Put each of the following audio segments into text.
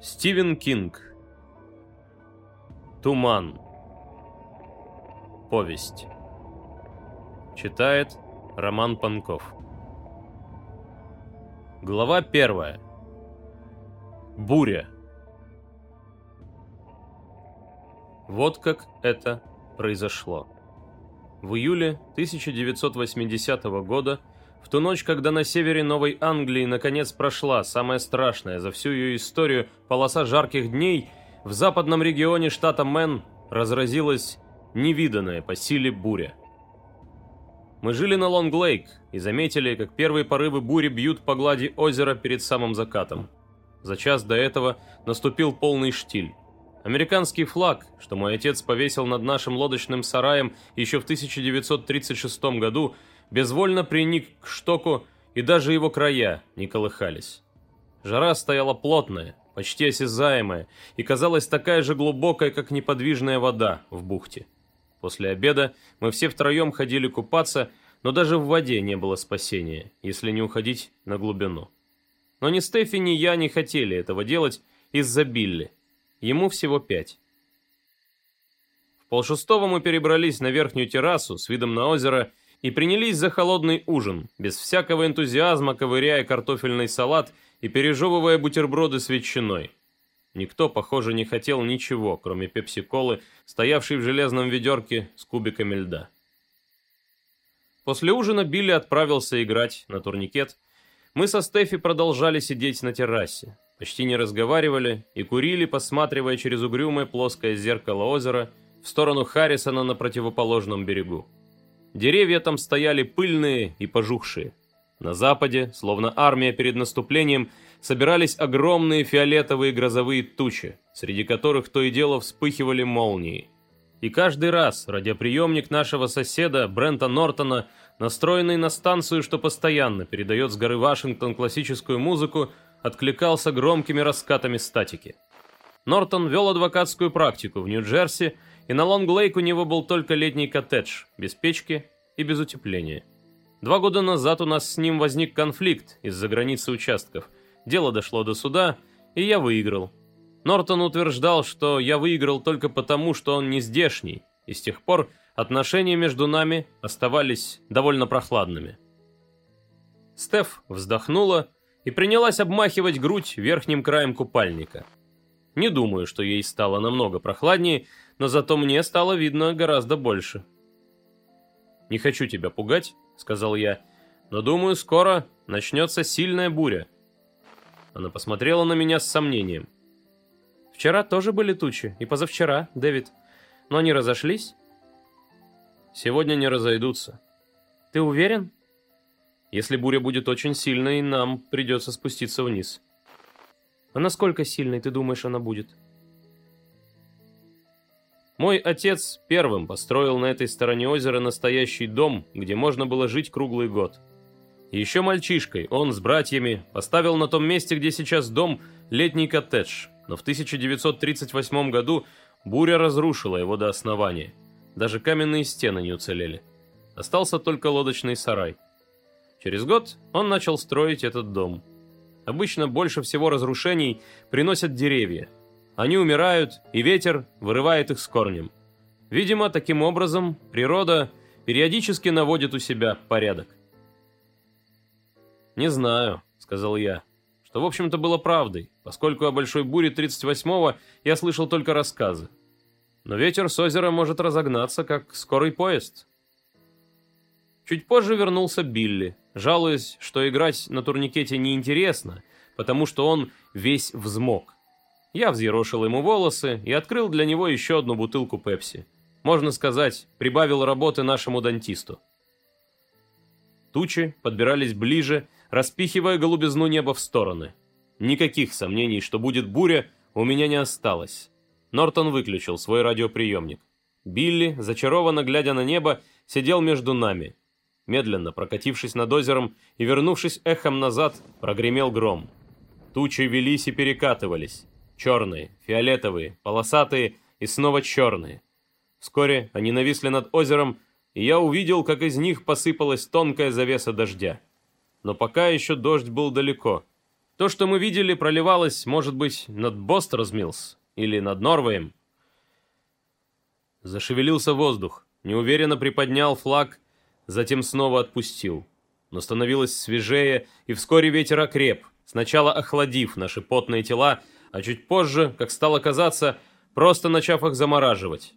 Стивен Кинг. Туман. Повесть. Читает Роман Панков. Глава первая. Буря. Вот как это произошло. В июле 1980 года в ту ночь, когда на севере Новой Англии наконец прошла самая страшная за всю ее историю полоса жарких дней, в западном регионе штата Мэн разразилась невиданная по силе буря. Мы жили на Лонг-Лейк и заметили, как первые порывы бури бьют по глади озера перед самым закатом. За час до этого наступил полный штиль. Американский флаг, что мой отец повесил над нашим лодочным сараем еще в 1936 году, безвольно приник к штоку, и даже его края не колыхались. Жара стояла плотная, почти осязаемая, и казалась такая же глубокая, как неподвижная вода в бухте. После обеда мы все втроем ходили купаться, но даже в воде не было спасения, если не уходить на глубину. Но ни Стефи, ни я не хотели этого делать из-за Билли. Ему всего пять. В полшестого мы перебрались на верхнюю террасу с видом на озеро и принялись за холодный ужин, без всякого энтузиазма ковыряя картофельный салат и пережевывая бутерброды с ветчиной. Никто, похоже, не хотел ничего, кроме пепси-колы, стоявшей в железном ведерке с кубиками льда. После ужина Билли отправился играть на турникет. Мы со Стефи продолжали сидеть на террасе, почти не разговаривали и курили, посматривая через угрюмое плоское зеркало озера в сторону Харрисона на противоположном берегу. Деревья там стояли пыльные и пожухшие. На западе, словно армия перед наступлением, собирались огромные фиолетовые грозовые тучи, среди которых то и дело вспыхивали молнии. И каждый раз радиоприемник нашего соседа Брента Нортона, настроенный на станцию, что постоянно передает с горы Вашингтон классическую музыку, откликался громкими раскатами статики. Нортон вел адвокатскую практику в Нью-Джерси, и на Лонг-Лейк у него был только летний коттедж, без печки и без утепления. Два года назад у нас с ним возник конфликт из-за границы участков. Дело дошло до суда, и я выиграл. Нортон утверждал, что я выиграл только потому, что он не здешний, и с тех пор отношения между нами оставались довольно прохладными. Стеф вздохнула и принялась обмахивать грудь верхним краем купальника. Не думаю, что ей стало намного прохладнее, но зато мне стало видно гораздо больше. «Не хочу тебя пугать», — сказал я, — «но думаю, скоро начнется сильная буря». Она посмотрела на меня с сомнением. «Вчера тоже были тучи, и позавчера, Дэвид. Но они разошлись?» «Сегодня не разойдутся». «Ты уверен?» «Если буря будет очень сильной, нам придется спуститься вниз». «А насколько сильной, ты думаешь, она будет?» Мой отец первым построил на этой стороне озера настоящий дом, где можно было жить круглый год. Еще мальчишкой он с братьями поставил на том месте, где сейчас дом, летний коттедж, но в 1938 году буря разрушила его до основания. Даже каменные стены не уцелели. Остался только лодочный сарай. Через год он начал строить этот дом. Обычно больше всего разрушений приносят деревья – они умирают, и ветер вырывает их с корнем. Видимо, таким образом природа периодически наводит у себя порядок. «Не знаю», — сказал я, что, в общем-то, было правдой, поскольку о большой буре 38-го я слышал только рассказы. Но ветер с озера может разогнаться, как скорый поезд. Чуть позже вернулся Билли, жалуясь, что играть на турникете неинтересно, потому что он весь взмок. Я взъерошил ему волосы и открыл для него еще одну бутылку пепси. Можно сказать, прибавил работы нашему дантисту. Тучи подбирались ближе, распихивая голубизну неба в стороны. Никаких сомнений, что будет буря, у меня не осталось. Нортон выключил свой радиоприемник. Билли, зачарованно глядя на небо, сидел между нами. Медленно прокатившись над озером и вернувшись эхом назад, прогремел гром. Тучи велись и перекатывались. Черные, фиолетовые, полосатые и снова черные. Вскоре они нависли над озером, и я увидел, как из них посыпалась тонкая завеса дождя. Но пока еще дождь был далеко. То, что мы видели, проливалось, может быть, над Бостерсмилс или над Норвеем. Зашевелился воздух, неуверенно приподнял флаг, затем снова отпустил. Но становилось свежее, и вскоре ветер окреп, сначала охладив наши потные тела, а чуть позже, как стало казаться, просто начав их замораживать.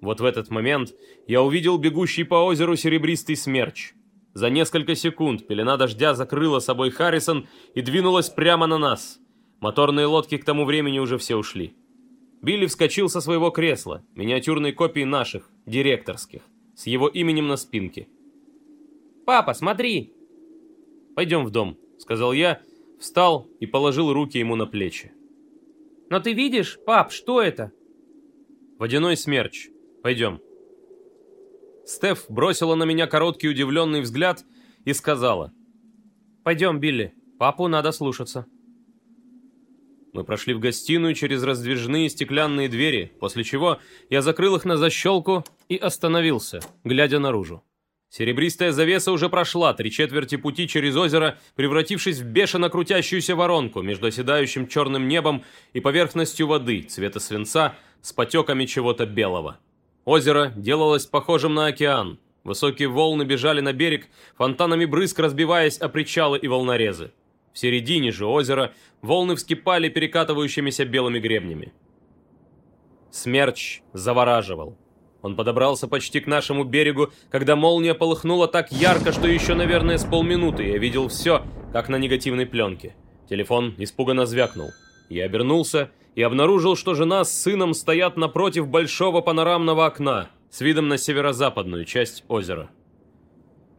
Вот в этот момент я увидел бегущий по озеру серебристый смерч. За несколько секунд пелена дождя закрыла собой Харрисон и двинулась прямо на нас. Моторные лодки к тому времени уже все ушли. Билли вскочил со своего кресла, миниатюрной копии наших, директорских, с его именем на спинке. «Папа, смотри!» «Пойдем в дом», — сказал я, встал и положил руки ему на плечи. «Но ты видишь, пап, что это?» «Водяной смерч. Пойдем». Стеф бросила на меня короткий удивленный взгляд и сказала. «Пойдем, Билли, папу надо слушаться». Мы прошли в гостиную через раздвижные стеклянные двери, после чего я закрыл их на защелку и остановился, глядя наружу. Серебристая завеса уже прошла три четверти пути через озеро, превратившись в бешено крутящуюся воронку между оседающим черным небом и поверхностью воды цвета свинца с потеками чего-то белого. Озеро делалось похожим на океан. Высокие волны бежали на берег, фонтанами брызг разбиваясь о причалы и волнорезы. В середине же озера волны вскипали перекатывающимися белыми гребнями. Смерч завораживал. Он подобрался почти к нашему берегу, когда молния полыхнула так ярко, что еще, наверное, с полминуты я видел все, как на негативной пленке. Телефон испуганно звякнул. Я обернулся и обнаружил, что жена с сыном стоят напротив большого панорамного окна с видом на северо-западную часть озера.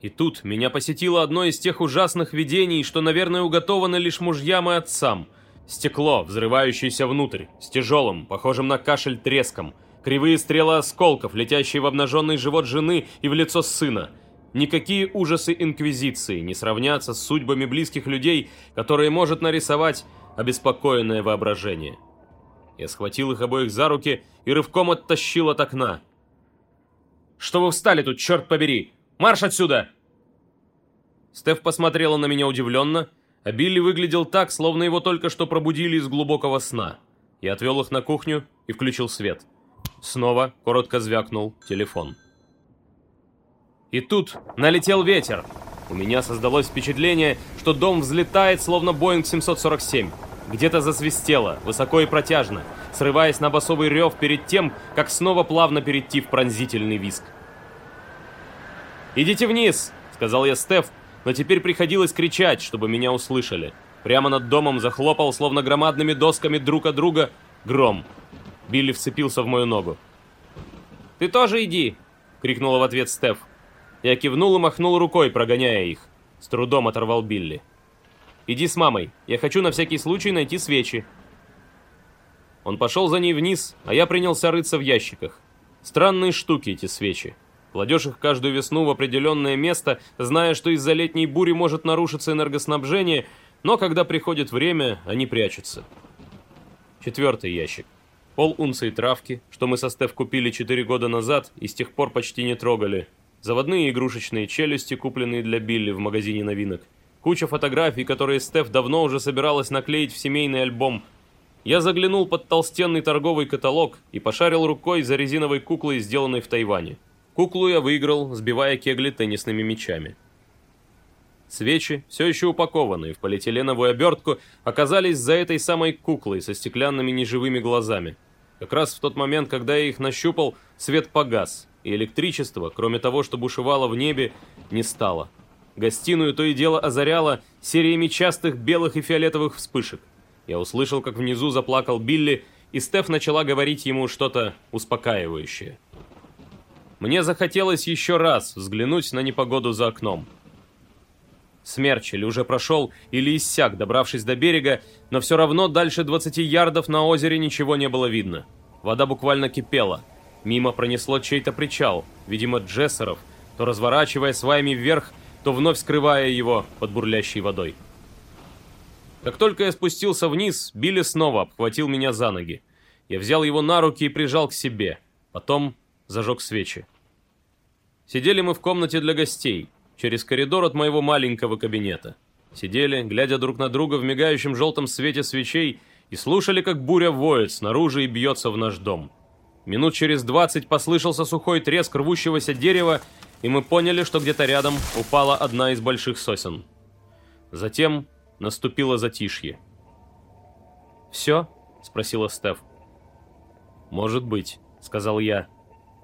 И тут меня посетило одно из тех ужасных видений, что, наверное, уготовано лишь мужьям и отцам. Стекло, взрывающееся внутрь, с тяжелым, похожим на кашель треском, кривые стрелы осколков, летящие в обнаженный живот жены и в лицо сына. Никакие ужасы Инквизиции не сравнятся с судьбами близких людей, которые может нарисовать обеспокоенное воображение. Я схватил их обоих за руки и рывком оттащил от окна. «Что вы встали тут, черт побери? Марш отсюда!» Стеф посмотрела на меня удивленно, а Билли выглядел так, словно его только что пробудили из глубокого сна. Я отвел их на кухню и включил свет. Снова коротко звякнул телефон. И тут налетел ветер. У меня создалось впечатление, что дом взлетает, словно Боинг 747. Где-то засвистело, высоко и протяжно, срываясь на басовый рев перед тем, как снова плавно перейти в пронзительный виск. «Идите вниз!» — сказал я Стеф, но теперь приходилось кричать, чтобы меня услышали. Прямо над домом захлопал, словно громадными досками друг от друга, гром. Билли вцепился в мою ногу. «Ты тоже иди!» — крикнула в ответ Стеф. Я кивнул и махнул рукой, прогоняя их. С трудом оторвал Билли. «Иди с мамой. Я хочу на всякий случай найти свечи». Он пошел за ней вниз, а я принялся рыться в ящиках. Странные штуки эти свечи. Кладешь их каждую весну в определенное место, зная, что из-за летней бури может нарушиться энергоснабжение, но когда приходит время, они прячутся. Четвертый ящик. Пол унции травки, что мы со Стеф купили 4 года назад и с тех пор почти не трогали. Заводные игрушечные челюсти, купленные для Билли в магазине новинок. Куча фотографий, которые Стеф давно уже собиралась наклеить в семейный альбом. Я заглянул под толстенный торговый каталог и пошарил рукой за резиновой куклой, сделанной в Тайване. Куклу я выиграл, сбивая кегли теннисными мячами. Свечи, все еще упакованные в полиэтиленовую обертку, оказались за этой самой куклой со стеклянными неживыми глазами. Как раз в тот момент, когда я их нащупал, свет погас, и электричество, кроме того, что бушевало в небе, не стало. Гостиную то и дело озаряло сериями частых белых и фиолетовых вспышек. Я услышал, как внизу заплакал Билли, и Стеф начала говорить ему что-то успокаивающее. Мне захотелось еще раз взглянуть на непогоду за окном. Смерч или уже прошел, или иссяк, добравшись до берега, но все равно дальше 20 ярдов на озере ничего не было видно. Вода буквально кипела. Мимо пронесло чей-то причал, видимо, Джессеров, то разворачивая сваями вверх, то вновь скрывая его под бурлящей водой. Как только я спустился вниз, Билли снова обхватил меня за ноги. Я взял его на руки и прижал к себе. Потом зажег свечи. Сидели мы в комнате для гостей, через коридор от моего маленького кабинета. Сидели, глядя друг на друга в мигающем желтом свете свечей, и слушали, как буря воет снаружи и бьется в наш дом. Минут через двадцать послышался сухой треск рвущегося дерева, и мы поняли, что где-то рядом упала одна из больших сосен. Затем наступило затишье. «Все?» — спросила Стеф. «Может быть», — сказал я.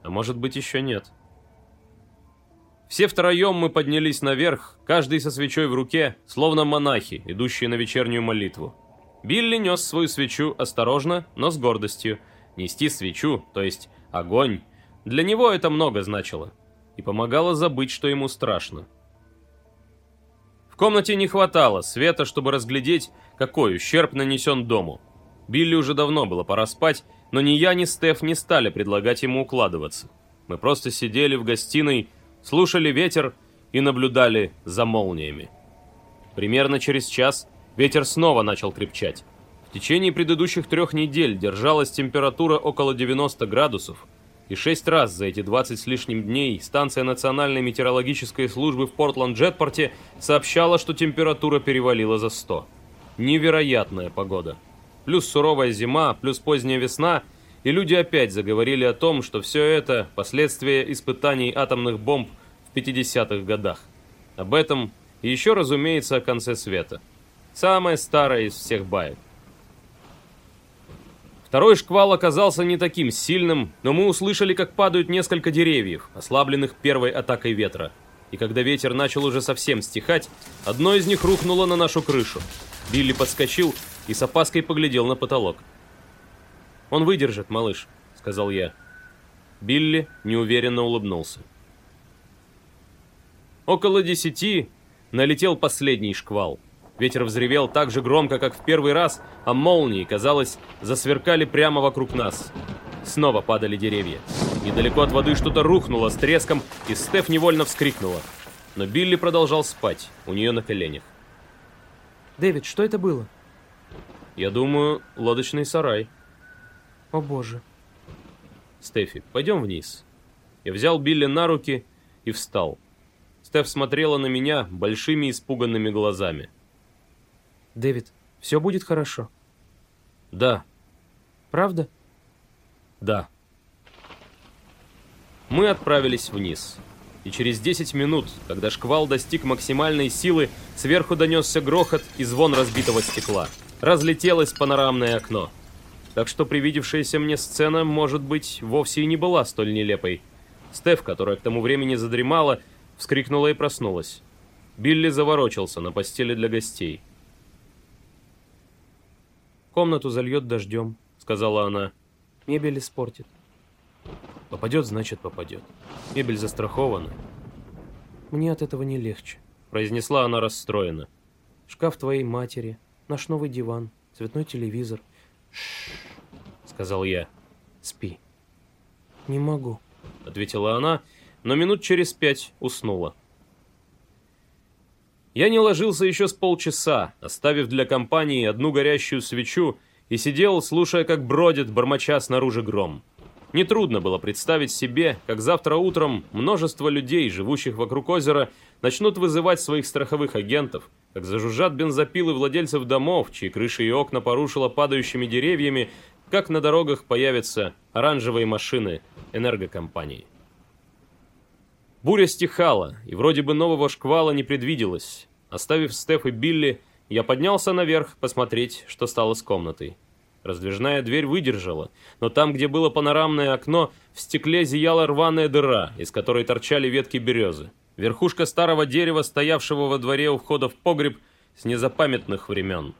«А может быть, еще нет». Все втроем мы поднялись наверх, каждый со свечой в руке, словно монахи, идущие на вечернюю молитву. Билли нес свою свечу осторожно, но с гордостью. Нести свечу, то есть огонь, для него это много значило. И помогало забыть, что ему страшно. В комнате не хватало света, чтобы разглядеть, какой ущерб нанесен дому. Билли уже давно было пора спать, но ни я, ни Стеф не стали предлагать ему укладываться. Мы просто сидели в гостиной, слушали ветер и наблюдали за молниями. Примерно через час ветер снова начал крепчать. В течение предыдущих трех недель держалась температура около 90 градусов, и шесть раз за эти 20 с лишним дней станция Национальной метеорологической службы в Портленд-Джетпорте сообщала, что температура перевалила за 100. Невероятная погода плюс суровая зима, плюс поздняя весна, и люди опять заговорили о том, что все это – последствия испытаний атомных бомб в 50-х годах. Об этом и еще, разумеется, о конце света. Самая старая из всех баек. Второй шквал оказался не таким сильным, но мы услышали, как падают несколько деревьев, ослабленных первой атакой ветра. И когда ветер начал уже совсем стихать, одно из них рухнуло на нашу крышу. Билли подскочил и с опаской поглядел на потолок. «Он выдержит, малыш», — сказал я. Билли неуверенно улыбнулся. Около десяти налетел последний шквал. Ветер взревел так же громко, как в первый раз, а молнии, казалось, засверкали прямо вокруг нас. Снова падали деревья. Недалеко от воды что-то рухнуло с треском, и Стеф невольно вскрикнула. Но Билли продолжал спать у нее на коленях. «Дэвид, что это было?» Я думаю, лодочный сарай. О боже. Стефи, пойдем вниз. Я взял Билли на руки и встал. Стеф смотрела на меня большими испуганными глазами. Дэвид, все будет хорошо? Да. Правда? Да. Мы отправились вниз. И через 10 минут, когда шквал достиг максимальной силы, сверху донесся грохот и звон разбитого стекла разлетелось панорамное окно. Так что привидевшаяся мне сцена, может быть, вовсе и не была столь нелепой. Стеф, которая к тому времени задремала, вскрикнула и проснулась. Билли заворочился на постели для гостей. «Комнату зальет дождем», — сказала она. «Мебель испортит». «Попадет, значит, попадет. Мебель застрахована». «Мне от этого не легче», — произнесла она расстроенно. «Шкаф твоей матери, Наш новый диван, цветной телевизор. Сказал я. Спи. Не могу, ответила она, но минут через пять уснула. Я не ложился еще с полчаса, оставив для компании одну горящую свечу и сидел, слушая, как бродит, бормоча снаружи гром. Нетрудно было представить себе, как завтра утром множество людей, живущих вокруг озера, начнут вызывать своих страховых агентов, как зажужжат бензопилы владельцев домов, чьи крыши и окна порушило падающими деревьями, как на дорогах появятся оранжевые машины энергокомпаний. Буря стихала, и вроде бы нового шквала не предвиделось. Оставив Стеф и Билли, я поднялся наверх посмотреть, что стало с комнатой. Раздвижная дверь выдержала, но там, где было панорамное окно, в стекле зияла рваная дыра, из которой торчали ветки березы. Верхушка старого дерева, стоявшего во дворе у входа в погреб с незапамятных времен.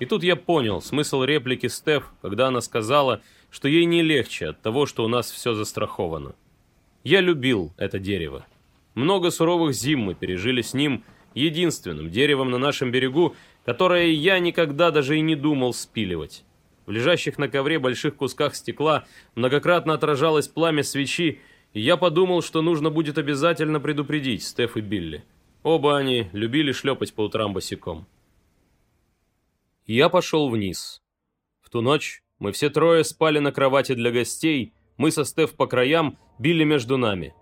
И тут я понял смысл реплики Стеф, когда она сказала, что ей не легче от того, что у нас все застраховано. Я любил это дерево. Много суровых зим мы пережили с ним, единственным деревом на нашем берегу, которое я никогда даже и не думал спиливать. В лежащих на ковре больших кусках стекла многократно отражалось пламя свечи, я подумал, что нужно будет обязательно предупредить Стеф и Билли. Оба они любили шлепать по утрам босиком. Я пошел вниз. В ту ночь мы все трое спали на кровати для гостей, мы со Стеф по краям, Билли между нами.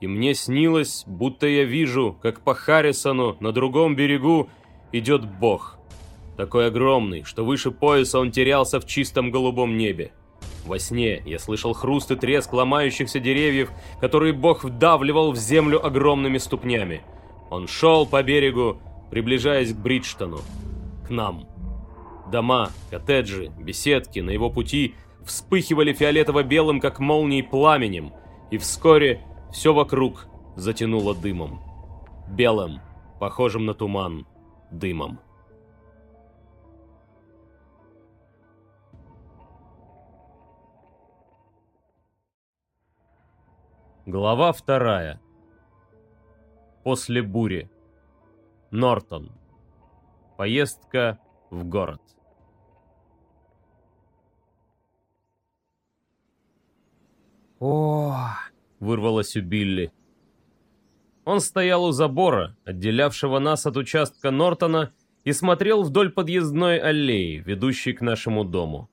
И мне снилось, будто я вижу, как по Харрисону на другом берегу идет Бог. Такой огромный, что выше пояса он терялся в чистом голубом небе. Во сне я слышал хруст и треск ломающихся деревьев, которые Бог вдавливал в землю огромными ступнями. Он шел по берегу, приближаясь к Бриджтону. К нам. Дома, коттеджи, беседки на его пути вспыхивали фиолетово-белым, как молнией, пламенем, и вскоре все вокруг затянуло дымом. Белым, похожим на туман, дымом. Глава вторая. После бури. Нортон. Поездка в город. О, вырвалось у Билли. Он стоял у забора, отделявшего нас от участка Нортона, и смотрел вдоль подъездной аллеи, ведущей к нашему дому.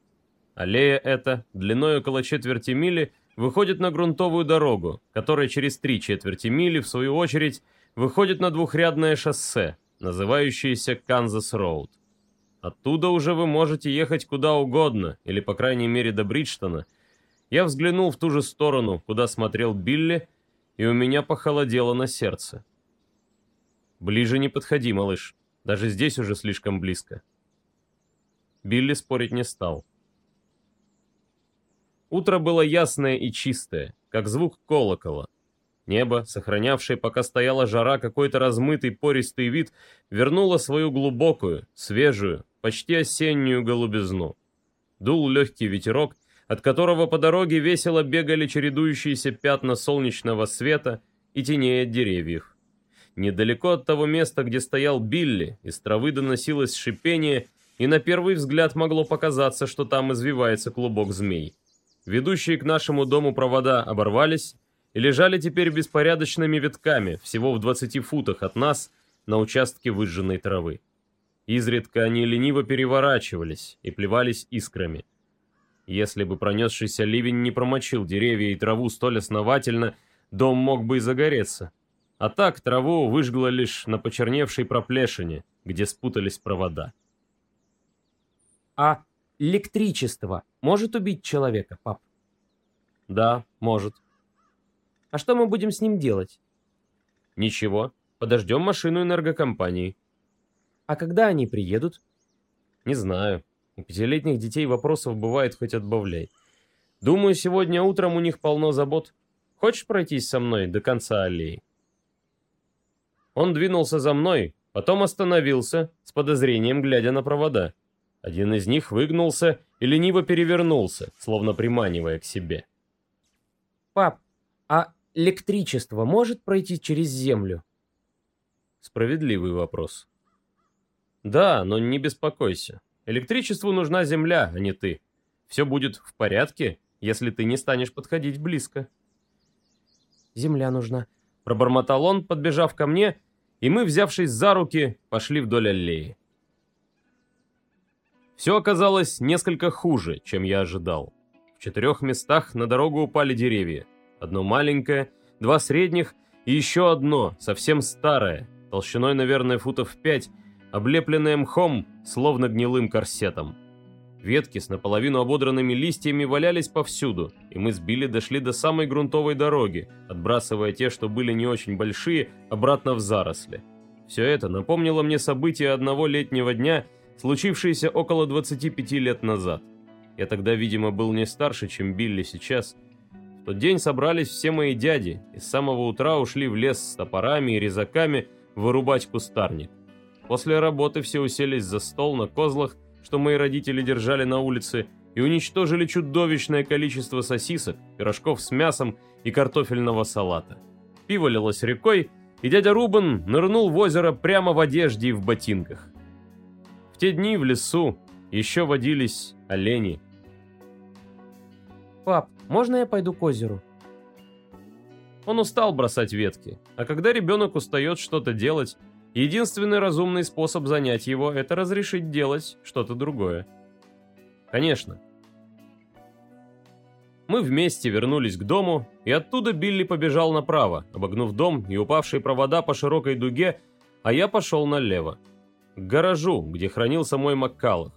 Аллея эта, длиной около четверти мили, выходит на грунтовую дорогу, которая через три четверти мили, в свою очередь, выходит на двухрядное шоссе, называющееся Канзас-Роуд. Оттуда уже вы можете ехать куда угодно, или, по крайней мере, до Бриджтона. Я взглянул в ту же сторону, куда смотрел Билли, и у меня похолодело на сердце. «Ближе не подходи, малыш. Даже здесь уже слишком близко». Билли спорить не стал. Утро было ясное и чистое, как звук колокола. Небо, сохранявшее, пока стояла жара, какой-то размытый пористый вид, вернуло свою глубокую, свежую, почти осеннюю голубизну. Дул легкий ветерок, от которого по дороге весело бегали чередующиеся пятна солнечного света и теней от деревьев. Недалеко от того места, где стоял Билли, из травы доносилось шипение, и на первый взгляд могло показаться, что там извивается клубок змей. Ведущие к нашему дому провода оборвались и лежали теперь беспорядочными витками, всего в 20 футах от нас, на участке выжженной травы. Изредка они лениво переворачивались и плевались искрами. Если бы пронесшийся ливень не промочил деревья и траву столь основательно, дом мог бы и загореться. А так траву выжгло лишь на почерневшей проплешине, где спутались провода. А электричество может убить человека, пап? Да, может. А что мы будем с ним делать? Ничего, подождем машину энергокомпании. А когда они приедут? Не знаю. У пятилетних детей вопросов бывает хоть отбавляй. Думаю, сегодня утром у них полно забот. Хочешь пройтись со мной до конца аллеи? Он двинулся за мной, потом остановился, с подозрением глядя на провода. Один из них выгнулся и лениво перевернулся, словно приманивая к себе. «Пап, а электричество может пройти через землю?» Справедливый вопрос. «Да, но не беспокойся. Электричеству нужна земля, а не ты. Все будет в порядке, если ты не станешь подходить близко». «Земля нужна», — пробормотал он, подбежав ко мне, и мы, взявшись за руки, пошли вдоль аллеи. Все оказалось несколько хуже, чем я ожидал. В четырех местах на дорогу упали деревья. Одно маленькое, два средних и еще одно, совсем старое, толщиной, наверное, футов пять, облепленное мхом, словно гнилым корсетом. Ветки с наполовину ободранными листьями валялись повсюду, и мы с Билли дошли до самой грунтовой дороги, отбрасывая те, что были не очень большие, обратно в заросли. Все это напомнило мне события одного летнего дня – случившееся около 25 лет назад. Я тогда, видимо, был не старше, чем Билли сейчас. В тот день собрались все мои дяди и с самого утра ушли в лес с топорами и резаками вырубать кустарник. После работы все уселись за стол на козлах, что мои родители держали на улице, и уничтожили чудовищное количество сосисок, пирожков с мясом и картофельного салата. Пиво лилось рекой, и дядя Рубен нырнул в озеро прямо в одежде и в ботинках. В те дни в лесу еще водились олени. «Пап, можно я пойду к озеру?» Он устал бросать ветки, а когда ребенок устает что-то делать, единственный разумный способ занять его – это разрешить делать что-то другое. Конечно. Мы вместе вернулись к дому, и оттуда Билли побежал направо, обогнув дом и упавшие провода по широкой дуге, а я пошел налево. К гаражу, где хранился мой Маккалах.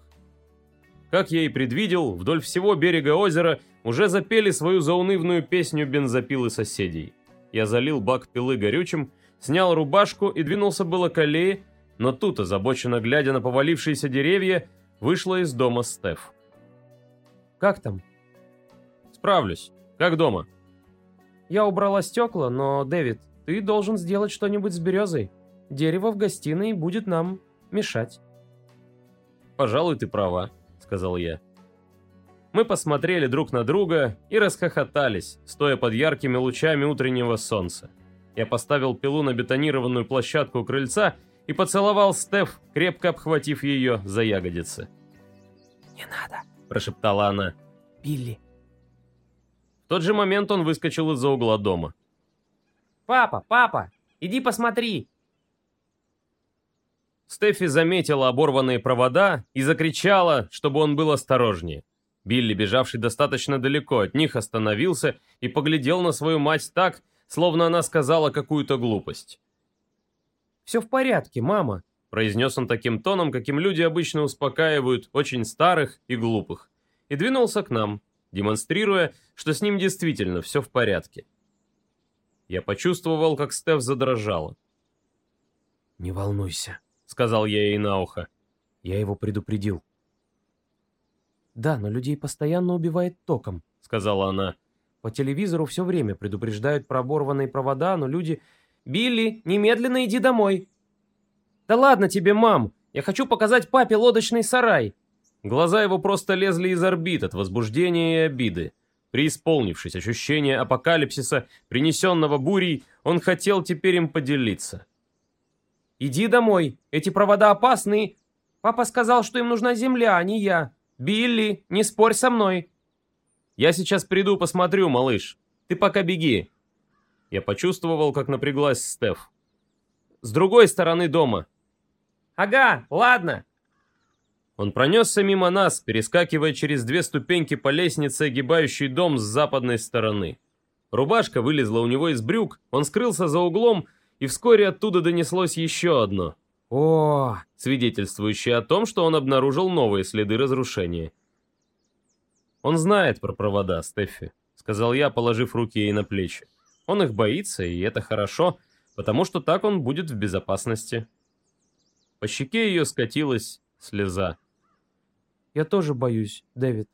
Как я и предвидел, вдоль всего берега озера уже запели свою заунывную песню бензопилы соседей. Я залил бак пилы горючим, снял рубашку и двинулся было к аллее, но тут, озабоченно глядя на повалившиеся деревья, вышла из дома Стеф. «Как там?» «Справлюсь. Как дома?» «Я убрала стекла, но, Дэвид, ты должен сделать что-нибудь с березой. Дерево в гостиной будет нам мешать». «Пожалуй, ты права», — сказал я. Мы посмотрели друг на друга и расхохотались, стоя под яркими лучами утреннего солнца. Я поставил пилу на бетонированную площадку крыльца и поцеловал Стеф, крепко обхватив ее за ягодицы. «Не надо», – прошептала она. «Билли». В тот же момент он выскочил из-за угла дома. «Папа, папа, иди посмотри!» Стефи заметила оборванные провода и закричала, чтобы он был осторожнее. Билли, бежавший достаточно далеко от них, остановился и поглядел на свою мать так, словно она сказала какую-то глупость. «Все в порядке, мама», — произнес он таким тоном, каким люди обычно успокаивают очень старых и глупых, и двинулся к нам, демонстрируя, что с ним действительно все в порядке. Я почувствовал, как Стеф задрожала. «Не волнуйся», — сказал я ей на ухо. «Я его предупредил». «Да, но людей постоянно убивает током», — сказала она. «По телевизору все время предупреждают про оборванные провода, но люди...» «Билли, немедленно иди домой!» «Да ладно тебе, мам! Я хочу показать папе лодочный сарай!» Глаза его просто лезли из орбит от возбуждения и обиды. Преисполнившись ощущения апокалипсиса, принесенного бурей, он хотел теперь им поделиться. «Иди домой! Эти провода опасны! Папа сказал, что им нужна земля, а не я!» «Билли, не спорь со мной!» «Я сейчас приду, посмотрю, малыш. Ты пока беги». Я почувствовал, как напряглась Стеф. «С другой стороны дома». «Ага, ладно». Он пронесся мимо нас, перескакивая через две ступеньки по лестнице, огибающей дом с западной стороны. Рубашка вылезла у него из брюк, он скрылся за углом, и вскоре оттуда донеслось еще одно. О, свидетельствующее о том, что он обнаружил новые следы разрушения. «Он знает про провода, Стеффи», — сказал я, положив руки ей на плечи. «Он их боится, и это хорошо, потому что так он будет в безопасности». По щеке ее скатилась слеза. «Я тоже боюсь, Дэвид».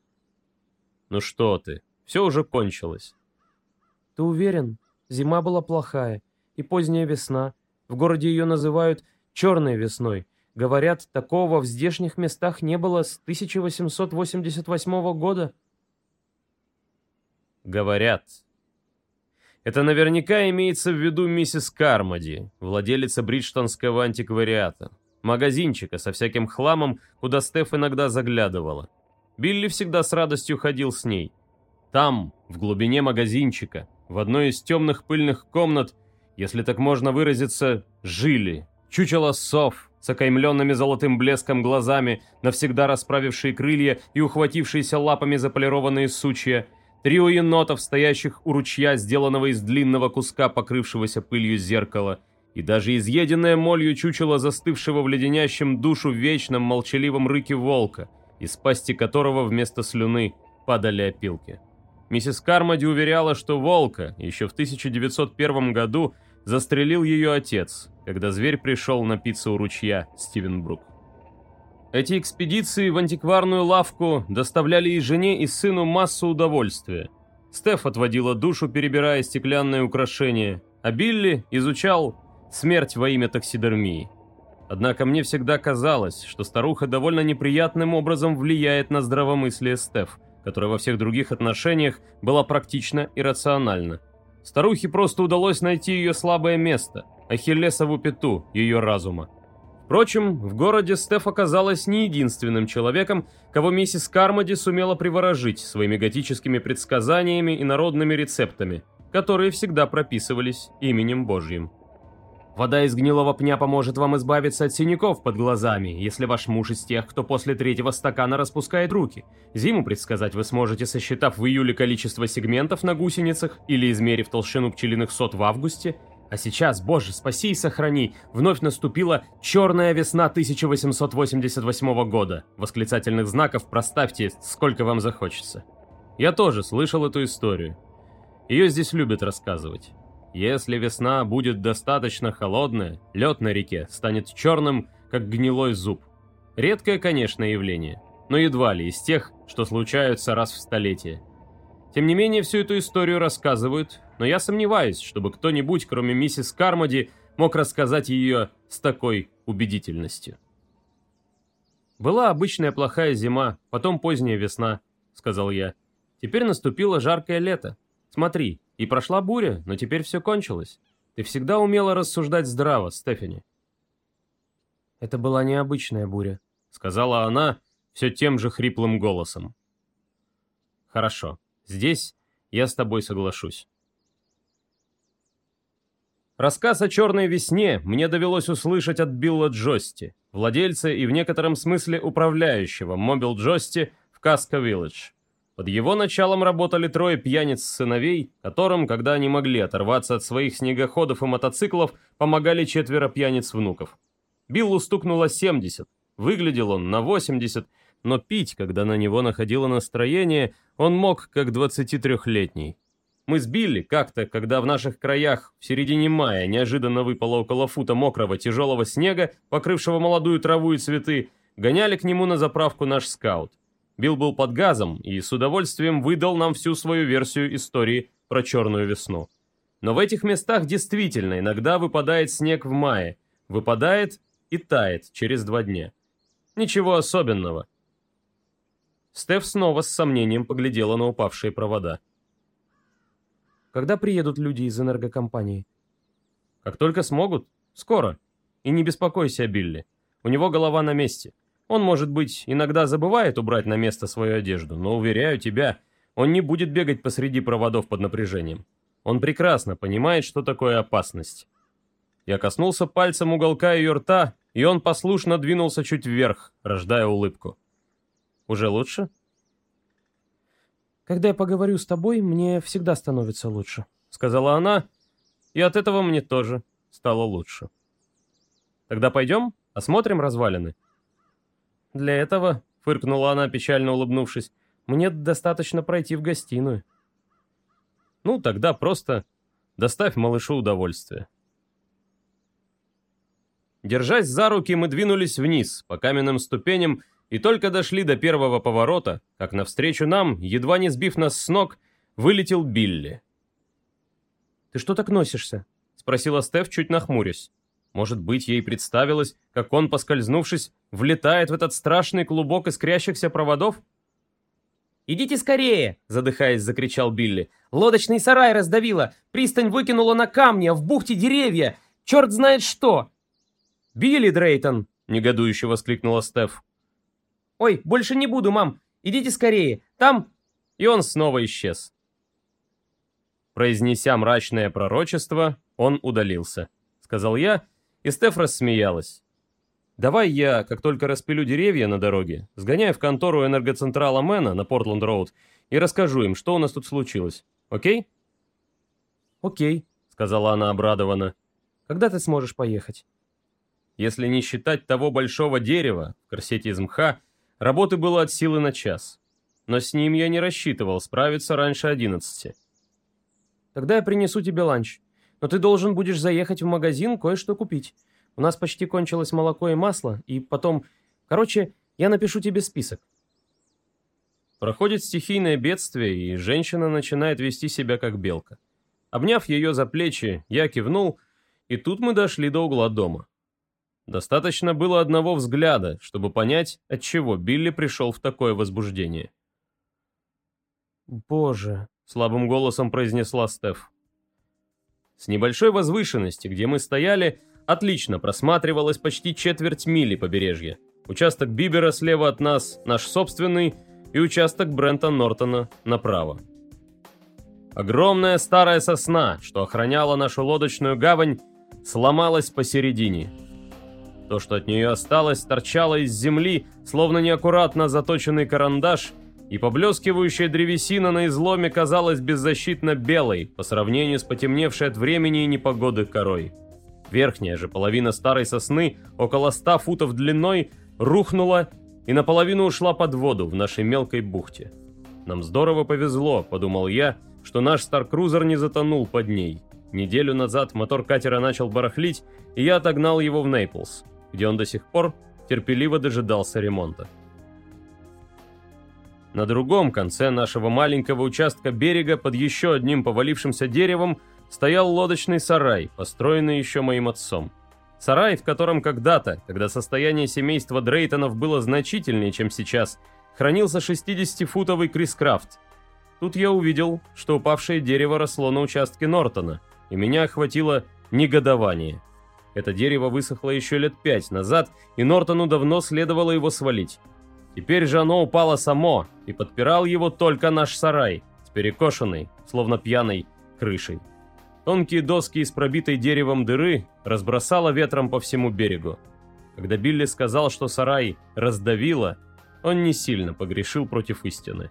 «Ну что ты, все уже кончилось». «Ты уверен? Зима была плохая, и поздняя весна. В городе ее называют черной весной. Говорят, такого в здешних местах не было с 1888 года. Говорят. Это наверняка имеется в виду миссис Кармоди, владелица бриджтонского антиквариата. Магазинчика со всяким хламом, куда Стеф иногда заглядывала. Билли всегда с радостью ходил с ней. Там, в глубине магазинчика, в одной из темных пыльных комнат, если так можно выразиться, жили. Чучело сов с окаймленными золотым блеском глазами, навсегда расправившие крылья и ухватившиеся лапами за полированные сучья, трио енотов, стоящих у ручья, сделанного из длинного куска покрывшегося пылью зеркала, и даже изъеденное молью чучело застывшего в леденящем душу вечном молчаливом рыке волка, из пасти которого вместо слюны падали опилки. Миссис Кармоди уверяла, что волка еще в 1901 году застрелил ее отец, когда зверь пришел напиться у ручья Стивенбрук. Эти экспедиции в антикварную лавку доставляли и жене, и сыну массу удовольствия. Стеф отводила душу, перебирая стеклянные украшения, а Билли изучал смерть во имя таксидермии. Однако мне всегда казалось, что старуха довольно неприятным образом влияет на здравомыслие Стеф, которая во всех других отношениях была практична и рациональна. Старухе просто удалось найти ее слабое место, Ахиллесову пяту ее разума. Впрочем, в городе Стеф оказалась не единственным человеком, кого миссис Кармоди сумела приворожить своими готическими предсказаниями и народными рецептами, которые всегда прописывались именем Божьим. Вода из гнилого пня поможет вам избавиться от синяков под глазами, если ваш муж из тех, кто после третьего стакана распускает руки. Зиму предсказать вы сможете, сосчитав в июле количество сегментов на гусеницах или измерив толщину пчелиных сот в августе. А сейчас, боже, спаси и сохрани, вновь наступила черная весна 1888 года. Восклицательных знаков проставьте, сколько вам захочется. Я тоже слышал эту историю. Ее здесь любят рассказывать. Если весна будет достаточно холодная, лед на реке станет черным, как гнилой зуб. Редкое, конечно, явление, но едва ли из тех, что случаются раз в столетие. Тем не менее, всю эту историю рассказывают, но я сомневаюсь, чтобы кто-нибудь, кроме миссис Кармоди, мог рассказать ее с такой убедительностью. «Была обычная плохая зима, потом поздняя весна», — сказал я. «Теперь наступило жаркое лето. Смотри, и прошла буря, но теперь все кончилось. Ты всегда умела рассуждать здраво, Стефани». «Это была необычная буря», — сказала она все тем же хриплым голосом. «Хорошо, здесь я с тобой соглашусь. Рассказ о «Черной весне» мне довелось услышать от Билла Джости, владельца и в некотором смысле управляющего Мобил Джости в Каско Виллидж. Под его началом работали трое пьяниц-сыновей, которым, когда они могли оторваться от своих снегоходов и мотоциклов, помогали четверо пьяниц-внуков. Биллу стукнуло 70, выглядел он на 80, но пить, когда на него находило настроение, он мог, как 23-летний. Мы с Билли как-то, когда в наших краях в середине мая неожиданно выпало около фута мокрого тяжелого снега, покрывшего молодую траву и цветы, гоняли к нему на заправку наш скаут. Билл был под газом и с удовольствием выдал нам всю свою версию истории про черную весну. Но в этих местах действительно иногда выпадает снег в мае, выпадает и тает через два дня. Ничего особенного. Стеф снова с сомнением поглядела на упавшие провода. Когда приедут люди из энергокомпании? Как только смогут. Скоро. И не беспокойся о Билли. У него голова на месте. Он, может быть, иногда забывает убрать на место свою одежду, но, уверяю тебя, он не будет бегать посреди проводов под напряжением. Он прекрасно понимает, что такое опасность. Я коснулся пальцем уголка ее рта, и он послушно двинулся чуть вверх, рождая улыбку. «Уже лучше?» «Когда я поговорю с тобой, мне всегда становится лучше», — сказала она, и от этого мне тоже стало лучше. «Тогда пойдем, осмотрим развалины». «Для этого», — фыркнула она, печально улыбнувшись, — «мне достаточно пройти в гостиную». «Ну, тогда просто доставь малышу удовольствие». Держась за руки, мы двинулись вниз, по каменным ступеням, и только дошли до первого поворота, как навстречу нам, едва не сбив нас с ног, вылетел Билли. «Ты что так носишься?» — спросила Стеф, чуть нахмурясь. Может быть, ей представилось, как он, поскользнувшись, влетает в этот страшный клубок искрящихся проводов? «Идите скорее!» — задыхаясь, закричал Билли. «Лодочный сарай раздавило! Пристань выкинула на камни, а в бухте деревья! Черт знает что!» «Билли Дрейтон!» — негодующе воскликнула Стеф. «Ой, больше не буду, мам! Идите скорее! Там...» И он снова исчез. Произнеся мрачное пророчество, он удалился. Сказал я, и Стеф рассмеялась. «Давай я, как только распилю деревья на дороге, сгоняю в контору энергоцентрала Мэна на Портленд-Роуд и расскажу им, что у нас тут случилось. Окей?» «Окей», — сказала она обрадованно. «Когда ты сможешь поехать?» Если не считать того большого дерева в корсете из мха, Работы было от силы на час. Но с ним я не рассчитывал справиться раньше одиннадцати. Тогда я принесу тебе ланч. Но ты должен будешь заехать в магазин кое-что купить. У нас почти кончилось молоко и масло, и потом... Короче, я напишу тебе список. Проходит стихийное бедствие, и женщина начинает вести себя как белка. Обняв ее за плечи, я кивнул, и тут мы дошли до угла дома. Достаточно было одного взгляда, чтобы понять, от чего Билли пришел в такое возбуждение. «Боже!» — слабым голосом произнесла Стеф. С небольшой возвышенности, где мы стояли, отлично просматривалась почти четверть мили побережья. Участок Бибера слева от нас, наш собственный, и участок Брента Нортона направо. Огромная старая сосна, что охраняла нашу лодочную гавань, сломалась посередине — то, что от нее осталось, торчало из земли, словно неаккуратно заточенный карандаш, и поблескивающая древесина на изломе казалась беззащитно белой по сравнению с потемневшей от времени и непогоды корой. Верхняя же половина старой сосны, около ста футов длиной, рухнула и наполовину ушла под воду в нашей мелкой бухте. Нам здорово повезло, подумал я, что наш Старкрузер не затонул под ней. Неделю назад мотор катера начал барахлить, и я отогнал его в Нейплс, где он до сих пор терпеливо дожидался ремонта. На другом конце нашего маленького участка берега под еще одним повалившимся деревом стоял лодочный сарай, построенный еще моим отцом. Сарай, в котором когда-то, когда состояние семейства Дрейтонов было значительнее, чем сейчас, хранился 60-футовый Крискрафт. Тут я увидел, что упавшее дерево росло на участке Нортона, и меня охватило негодование. Это дерево высохло еще лет пять назад, и Нортону давно следовало его свалить. Теперь же оно упало само, и подпирал его только наш сарай, с перекошенной, словно пьяной, крышей. Тонкие доски из пробитой деревом дыры разбросало ветром по всему берегу. Когда Билли сказал, что сарай раздавило, он не сильно погрешил против истины.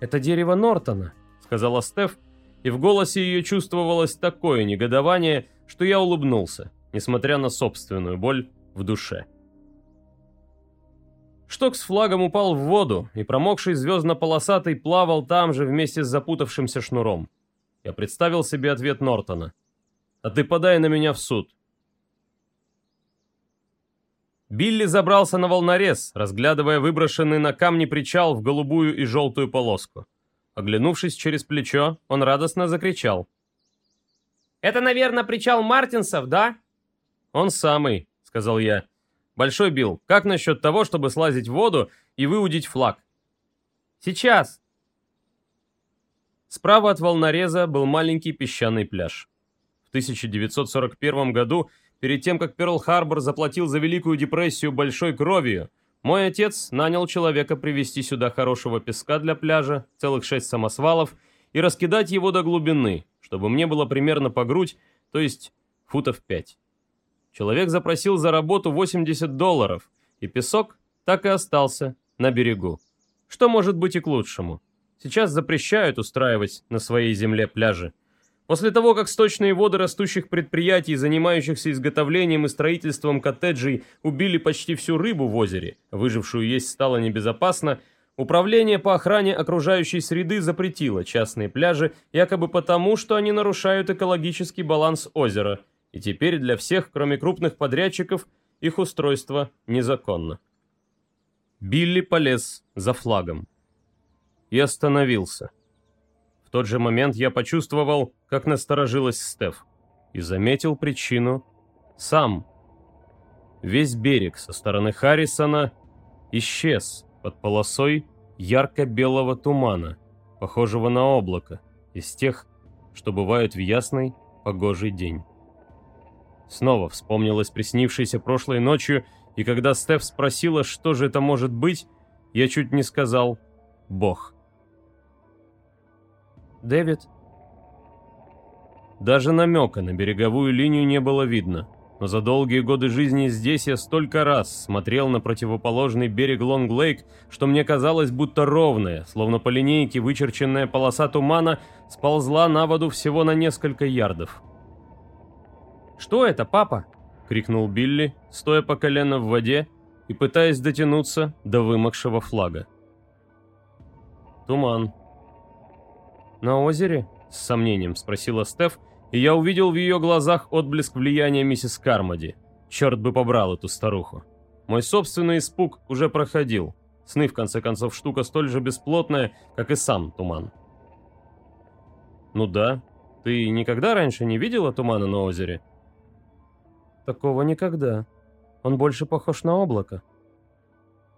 «Это дерево Нортона», — сказала Стеф, и в голосе ее чувствовалось такое негодование, что я улыбнулся, несмотря на собственную боль в душе. Шток с флагом упал в воду, и промокший звездно-полосатый плавал там же вместе с запутавшимся шнуром. Я представил себе ответ Нортона. «А ты подай на меня в суд». Билли забрался на волнорез, разглядывая выброшенный на камни причал в голубую и желтую полоску. Оглянувшись через плечо, он радостно закричал. «Это, наверное, причал Мартинсов, да?» «Он самый», — сказал я. «Большой Билл, как насчет того, чтобы слазить в воду и выудить флаг?» «Сейчас», Справа от волнореза был маленький песчаный пляж. В 1941 году, перед тем, как Перл-Харбор заплатил за Великую депрессию большой кровью, мой отец нанял человека привезти сюда хорошего песка для пляжа, целых шесть самосвалов, и раскидать его до глубины, чтобы мне было примерно по грудь, то есть футов пять. Человек запросил за работу 80 долларов, и песок так и остался на берегу. Что может быть и к лучшему? Сейчас запрещают устраивать на своей земле пляжи. После того, как сточные воды растущих предприятий, занимающихся изготовлением и строительством коттеджей, убили почти всю рыбу в озере, выжившую есть стало небезопасно, Управление по охране окружающей среды запретило частные пляжи якобы потому, что они нарушают экологический баланс озера, и теперь для всех, кроме крупных подрядчиков, их устройство незаконно. Билли полез за флагом и остановился. В тот же момент я почувствовал, как насторожилась Стеф, и заметил причину сам. Весь берег со стороны Харрисона исчез под полосой ярко-белого тумана, похожего на облако, из тех, что бывают в ясный, погожий день. Снова вспомнилось приснившееся прошлой ночью, и когда Стеф спросила, что же это может быть, я чуть не сказал «Бог». Дэвид. Даже намека на береговую линию не было видно, но за долгие годы жизни здесь я столько раз смотрел на противоположный берег Лонг-Лейк, что мне казалось, будто ровная, словно по линейке вычерченная полоса тумана, сползла на воду всего на несколько ярдов. «Что это, папа?» — крикнул Билли, стоя по колено в воде и пытаясь дотянуться до вымокшего флага. «Туман», «На озере?» — с сомнением спросила Стеф, и я увидел в ее глазах отблеск влияния миссис Кармоди. Черт бы побрал эту старуху. Мой собственный испуг уже проходил. Сны, в конце концов, штука столь же бесплотная, как и сам туман. «Ну да. Ты никогда раньше не видела тумана на озере?» «Такого никогда. Он больше похож на облако».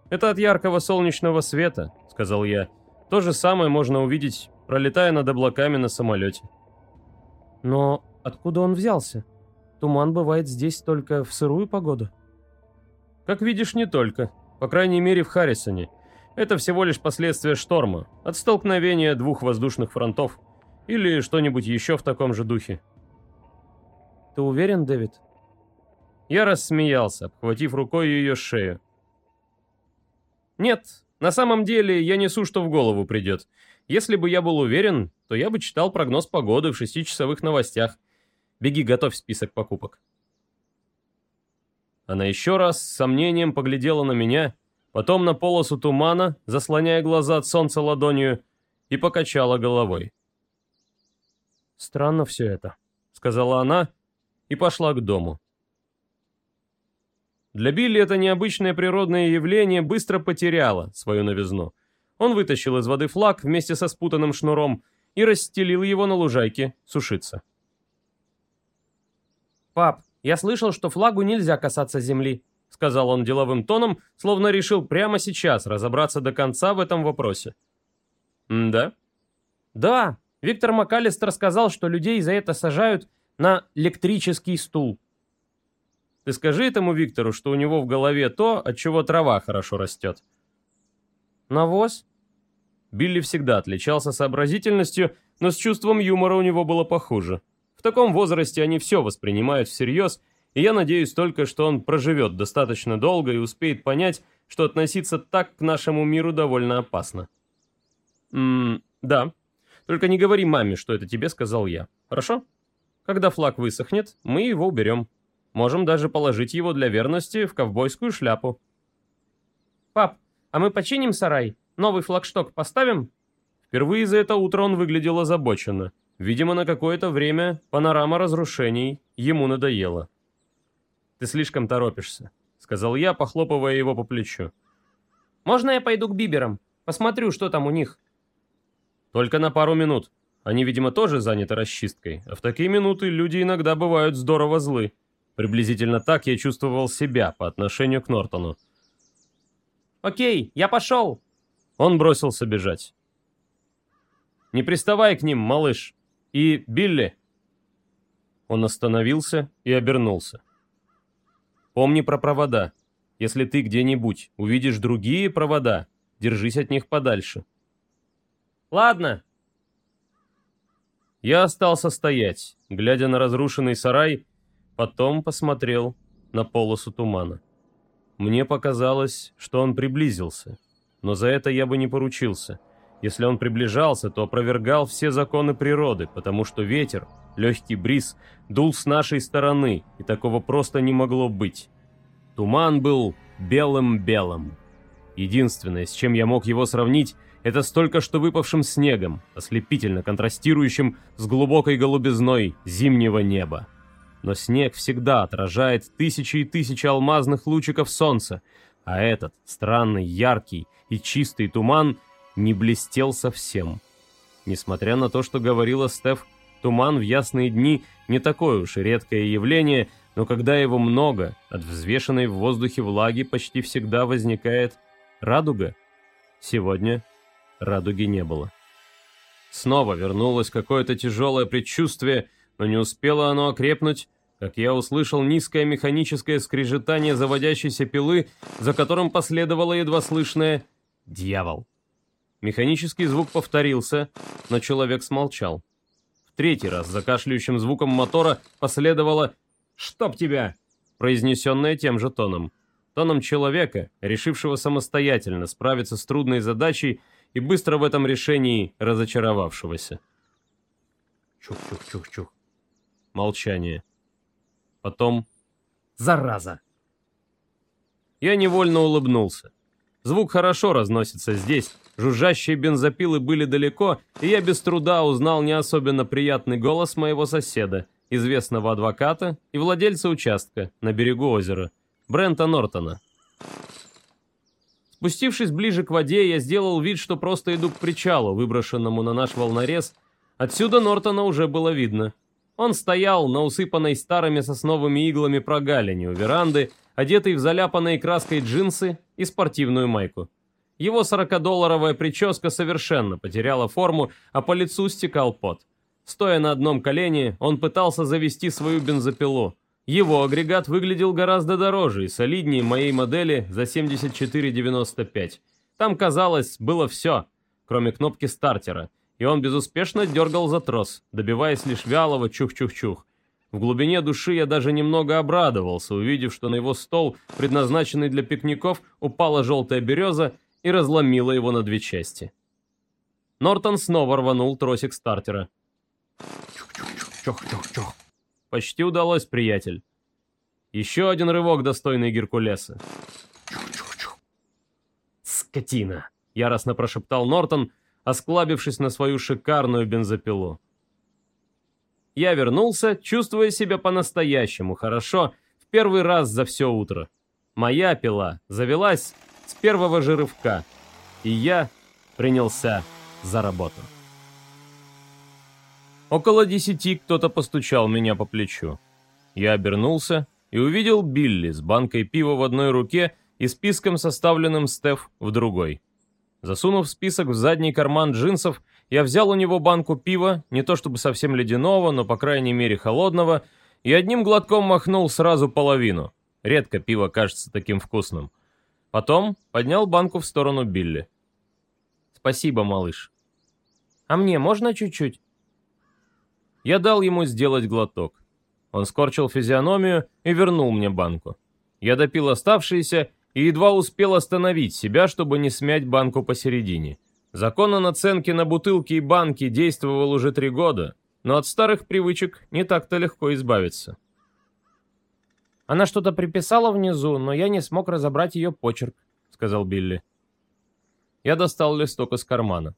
«Это от яркого солнечного света», — сказал я. «То же самое можно увидеть пролетая над облаками на самолете. Но откуда он взялся? Туман бывает здесь только в сырую погоду. Как видишь, не только. По крайней мере, в Харрисоне. Это всего лишь последствия шторма, от столкновения двух воздушных фронтов. Или что-нибудь еще в таком же духе. Ты уверен, Дэвид? Я рассмеялся, обхватив рукой ее шею. Нет, На самом деле, я несу, что в голову придет. Если бы я был уверен, то я бы читал прогноз погоды в шестичасовых новостях. Беги, готовь список покупок. Она еще раз с сомнением поглядела на меня, потом на полосу тумана, заслоняя глаза от солнца ладонью, и покачала головой. «Странно все это», — сказала она и пошла к дому. Для Билли это необычное природное явление быстро потеряло свою новизну. Он вытащил из воды флаг вместе со спутанным шнуром и расстелил его на лужайке сушиться. «Пап, я слышал, что флагу нельзя касаться земли», сказал он деловым тоном, словно решил прямо сейчас разобраться до конца в этом вопросе. «Да?» «Да, Виктор МакАлистер сказал, что людей за это сажают на электрический стул». «Ты скажи этому Виктору, что у него в голове то, от чего трава хорошо растет». «Навоз?» Билли всегда отличался сообразительностью, но с чувством юмора у него было похуже. В таком возрасте они все воспринимают всерьез, и я надеюсь только, что он проживет достаточно долго и успеет понять, что относиться так к нашему миру довольно опасно. Ммм, да. Только не говори маме, что это тебе сказал я. Хорошо? Когда флаг высохнет, мы его уберем. Можем даже положить его для верности в ковбойскую шляпу. Пап, а мы починим сарай? Новый флагшток поставим? Впервые за это утро он выглядел озабоченно. Видимо, на какое-то время панорама разрушений ему надоела. «Ты слишком торопишься», — сказал я, похлопывая его по плечу. «Можно я пойду к Биберам? Посмотрю, что там у них». «Только на пару минут. Они, видимо, тоже заняты расчисткой, а в такие минуты люди иногда бывают здорово злы. Приблизительно так я чувствовал себя по отношению к Нортону. «Окей, я пошел!» Он бросился бежать. «Не приставай к ним, малыш!» И Билли!» Он остановился и обернулся. «Помни про провода. Если ты где-нибудь увидишь другие провода, держись от них подальше». «Ладно». Я остался стоять, глядя на разрушенный сарай, потом посмотрел на полосу тумана. Мне показалось, что он приблизился, но за это я бы не поручился — если он приближался, то опровергал все законы природы, потому что ветер, легкий бриз, дул с нашей стороны, и такого просто не могло быть. Туман был белым-белым. Единственное, с чем я мог его сравнить, это с только что выпавшим снегом, ослепительно контрастирующим с глубокой голубизной зимнего неба. Но снег всегда отражает тысячи и тысячи алмазных лучиков солнца, а этот странный, яркий и чистый туман — не блестел совсем. Несмотря на то, что говорила Стеф, туман в ясные дни не такое уж редкое явление, но когда его много, от взвешенной в воздухе влаги почти всегда возникает радуга. Сегодня радуги не было. Снова вернулось какое-то тяжелое предчувствие, но не успело оно окрепнуть, как я услышал низкое механическое скрежетание заводящейся пилы, за которым последовало едва слышное «Дьявол». Механический звук повторился, но человек смолчал. В третий раз за кашляющим звуком мотора последовало «Чтоб тебя!», произнесенное тем же тоном. Тоном человека, решившего самостоятельно справиться с трудной задачей и быстро в этом решении разочаровавшегося. Чух-чух-чух-чух. Молчание. Потом «Зараза!». Я невольно улыбнулся. Звук хорошо разносится здесь, Жужжащие бензопилы были далеко, и я без труда узнал не особенно приятный голос моего соседа, известного адвоката и владельца участка на берегу озера, Брента Нортона. Спустившись ближе к воде, я сделал вид, что просто иду к причалу, выброшенному на наш волнорез. Отсюда Нортона уже было видно. Он стоял на усыпанной старыми сосновыми иглами прогалине у веранды, одетый в заляпанные краской джинсы и спортивную майку. Его 40-долларовая прическа совершенно потеряла форму, а по лицу стекал пот. Стоя на одном колене, он пытался завести свою бензопилу. Его агрегат выглядел гораздо дороже и солиднее моей модели за 74,95. Там, казалось, было все, кроме кнопки стартера, и он безуспешно дергал за трос, добиваясь лишь вялого чух-чух-чух. В глубине души я даже немного обрадовался, увидев, что на его стол, предназначенный для пикников, упала желтая береза, и разломила его на две части. Нортон снова рванул тросик стартера. Чух-чух-чух. Почти удалось, приятель. Еще один рывок, достойный Геркулеса. «Скотина!» — яростно прошептал Нортон, осклабившись на свою шикарную бензопилу. Я вернулся, чувствуя себя по-настоящему хорошо, в первый раз за все утро. Моя пила завелась с первого же рывка, и я принялся за работу. Около десяти кто-то постучал меня по плечу. Я обернулся и увидел Билли с банкой пива в одной руке и списком, составленным Стеф, в другой. Засунув список в задний карман джинсов, я взял у него банку пива, не то чтобы совсем ледяного, но по крайней мере холодного, и одним глотком махнул сразу половину. Редко пиво кажется таким вкусным. Потом поднял банку в сторону Билли. «Спасибо, малыш». «А мне можно чуть-чуть?» Я дал ему сделать глоток. Он скорчил физиономию и вернул мне банку. Я допил оставшиеся и едва успел остановить себя, чтобы не смять банку посередине. Закон о наценке на бутылки и банки действовал уже три года, но от старых привычек не так-то легко избавиться. «Она что-то приписала внизу, но я не смог разобрать ее почерк», — сказал Билли. Я достал листок из кармана.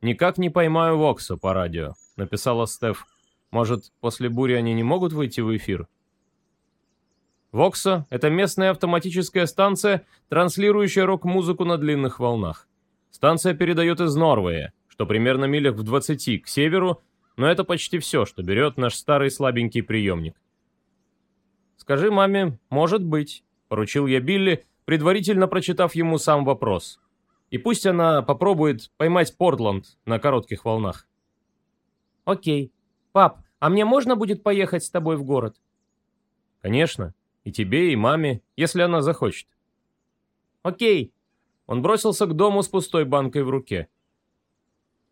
«Никак не поймаю Вокса по радио», — написала Стеф. Может, после бури они не могут выйти в эфир? Вокса — это местная автоматическая станция, транслирующая рок-музыку на длинных волнах. Станция передает из Норвея, что примерно милях в 20 к северу, но это почти все, что берет наш старый слабенький приемник. «Скажи маме, может быть», — поручил я Билли, предварительно прочитав ему сам вопрос. «И пусть она попробует поймать Портланд на коротких волнах». «Окей. Пап, а мне можно будет поехать с тобой в город?» «Конечно. И тебе, и маме, если она захочет». «Окей». Он бросился к дому с пустой банкой в руке.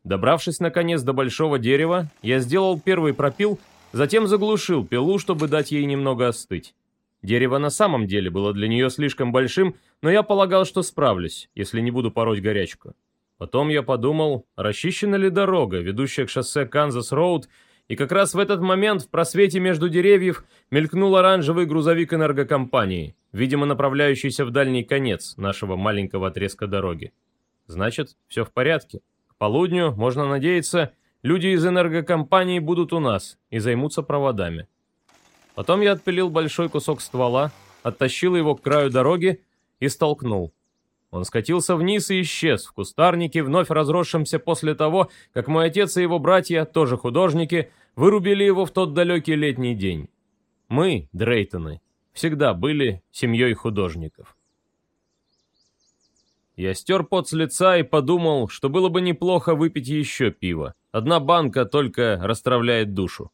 Добравшись, наконец, до большого дерева, я сделал первый пропил, затем заглушил пилу, чтобы дать ей немного остыть. Дерево на самом деле было для нее слишком большим, но я полагал, что справлюсь, если не буду пороть горячку. Потом я подумал, расчищена ли дорога, ведущая к шоссе Канзас-Роуд, и как раз в этот момент в просвете между деревьев мелькнул оранжевый грузовик энергокомпании, видимо направляющийся в дальний конец нашего маленького отрезка дороги. Значит, все в порядке. К полудню, можно надеяться, люди из энергокомпании будут у нас и займутся проводами. Потом я отпилил большой кусок ствола, оттащил его к краю дороги и столкнул. Он скатился вниз и исчез в кустарнике, вновь разросшемся после того, как мой отец и его братья, тоже художники, вырубили его в тот далекий летний день. Мы, Дрейтоны, всегда были семьей художников. Я стер пот с лица и подумал, что было бы неплохо выпить еще пиво. Одна банка только расстравляет душу.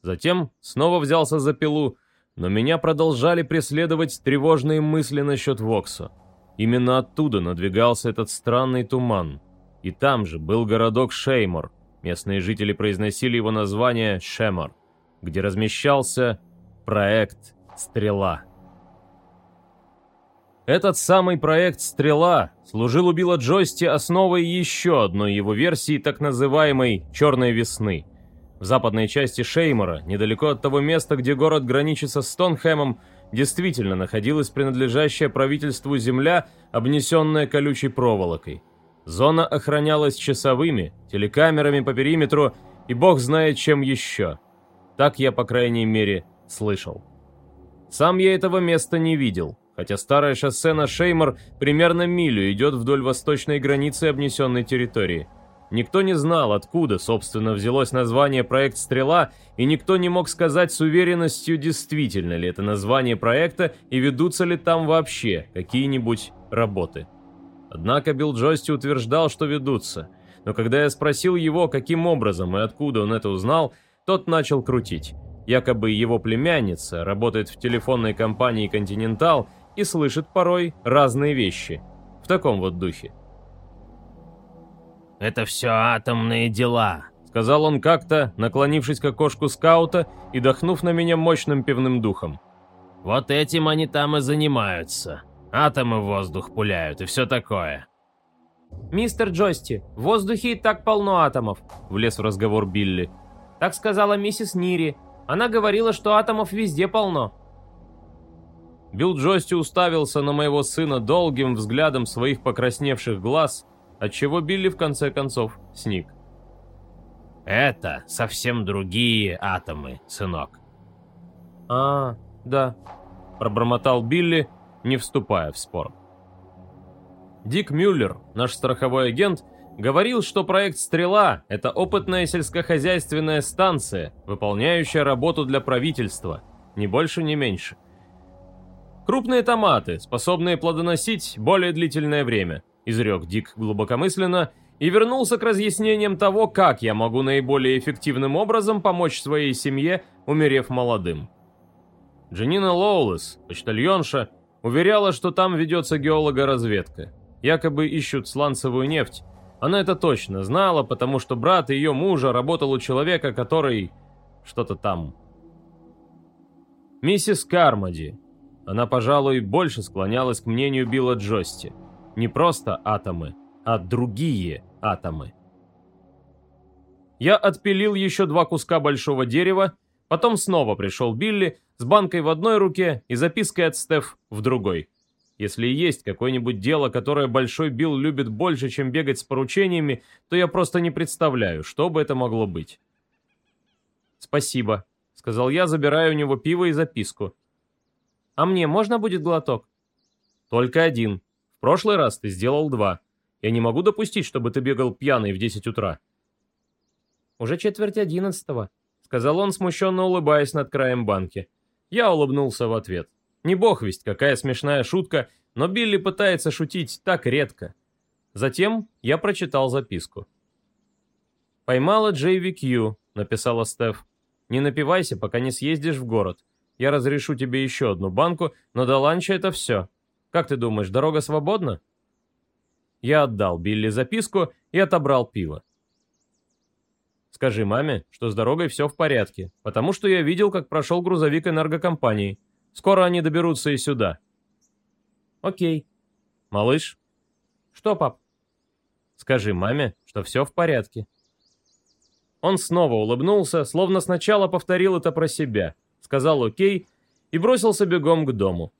Затем снова взялся за пилу, но меня продолжали преследовать тревожные мысли насчет Вокса. Именно оттуда надвигался этот странный туман. И там же был городок Шеймор. Местные жители произносили его название Шемор, где размещался проект «Стрела». Этот самый проект «Стрела» служил у Билла Джойсти основой еще одной его версии так называемой «Черной весны». В западной части Шеймора, недалеко от того места, где город граничит со Стонхэмом, действительно находилась принадлежащая правительству земля, обнесенная колючей проволокой. Зона охранялась часовыми, телекамерами по периметру и бог знает чем еще. Так я, по крайней мере, слышал. Сам я этого места не видел, хотя старое шоссе на Шеймор примерно милю идет вдоль восточной границы обнесенной территории. Никто не знал, откуда, собственно, взялось название «Проект Стрела», и никто не мог сказать с уверенностью, действительно ли это название проекта и ведутся ли там вообще какие-нибудь работы. Однако Билл Джости утверждал, что ведутся, но когда я спросил его, каким образом и откуда он это узнал, тот начал крутить. Якобы его племянница работает в телефонной компании «Континентал» и слышит порой разные вещи. В таком вот духе. «Это все атомные дела», — сказал он как-то, наклонившись к окошку скаута и дохнув на меня мощным пивным духом. «Вот этим они там и занимаются. Атомы в воздух пуляют и все такое. «Мистер Джости, в воздухе и так полно атомов», — влез в разговор Билли. «Так сказала миссис Нири. Она говорила, что атомов везде полно». Билл Джости уставился на моего сына долгим взглядом своих покрасневших глаз, отчего Билли в конце концов сник. «Это совсем другие атомы, сынок». «А, да», — пробормотал Билли, не вступая в спор. Дик Мюллер, наш страховой агент, говорил, что проект «Стрела» — это опытная сельскохозяйственная станция, выполняющая работу для правительства, ни больше, ни меньше. Крупные томаты, способные плодоносить более длительное время, изрек Дик глубокомысленно и вернулся к разъяснениям того, как я могу наиболее эффективным образом помочь своей семье, умерев молодым. Дженнина Лоулес, почтальонша, уверяла, что там ведется геологоразведка. Якобы ищут сланцевую нефть. Она это точно знала, потому что брат ее мужа работал у человека, который... что-то там. Миссис Кармоди. Она, пожалуй, больше склонялась к мнению Билла Джости. Не просто атомы, а другие атомы. Я отпилил еще два куска большого дерева, потом снова пришел Билли с банкой в одной руке и запиской от Стеф в другой. Если есть какое-нибудь дело, которое Большой Билл любит больше, чем бегать с поручениями, то я просто не представляю, что бы это могло быть. «Спасибо», — сказал я, забирая у него пиво и записку. «А мне можно будет глоток?» «Только один. В прошлый раз ты сделал два. Я не могу допустить, чтобы ты бегал пьяный в 10 утра». «Уже четверть одиннадцатого», — сказал он, смущенно улыбаясь над краем банки. Я улыбнулся в ответ. Не бог весть, какая смешная шутка, но Билли пытается шутить так редко. Затем я прочитал записку. «Поймала JVQ», — написала Стеф. «Не напивайся, пока не съездишь в город. Я разрешу тебе еще одну банку, но до ланча это все. Как ты думаешь, дорога свободна?» Я отдал Билли записку и отобрал пиво. «Скажи маме, что с дорогой все в порядке, потому что я видел, как прошел грузовик энергокомпании. Скоро они доберутся и сюда. Окей. Малыш? Что, пап? Скажи маме, что все в порядке. Он снова улыбнулся, словно сначала повторил это про себя, сказал «Окей» и бросился бегом к дому.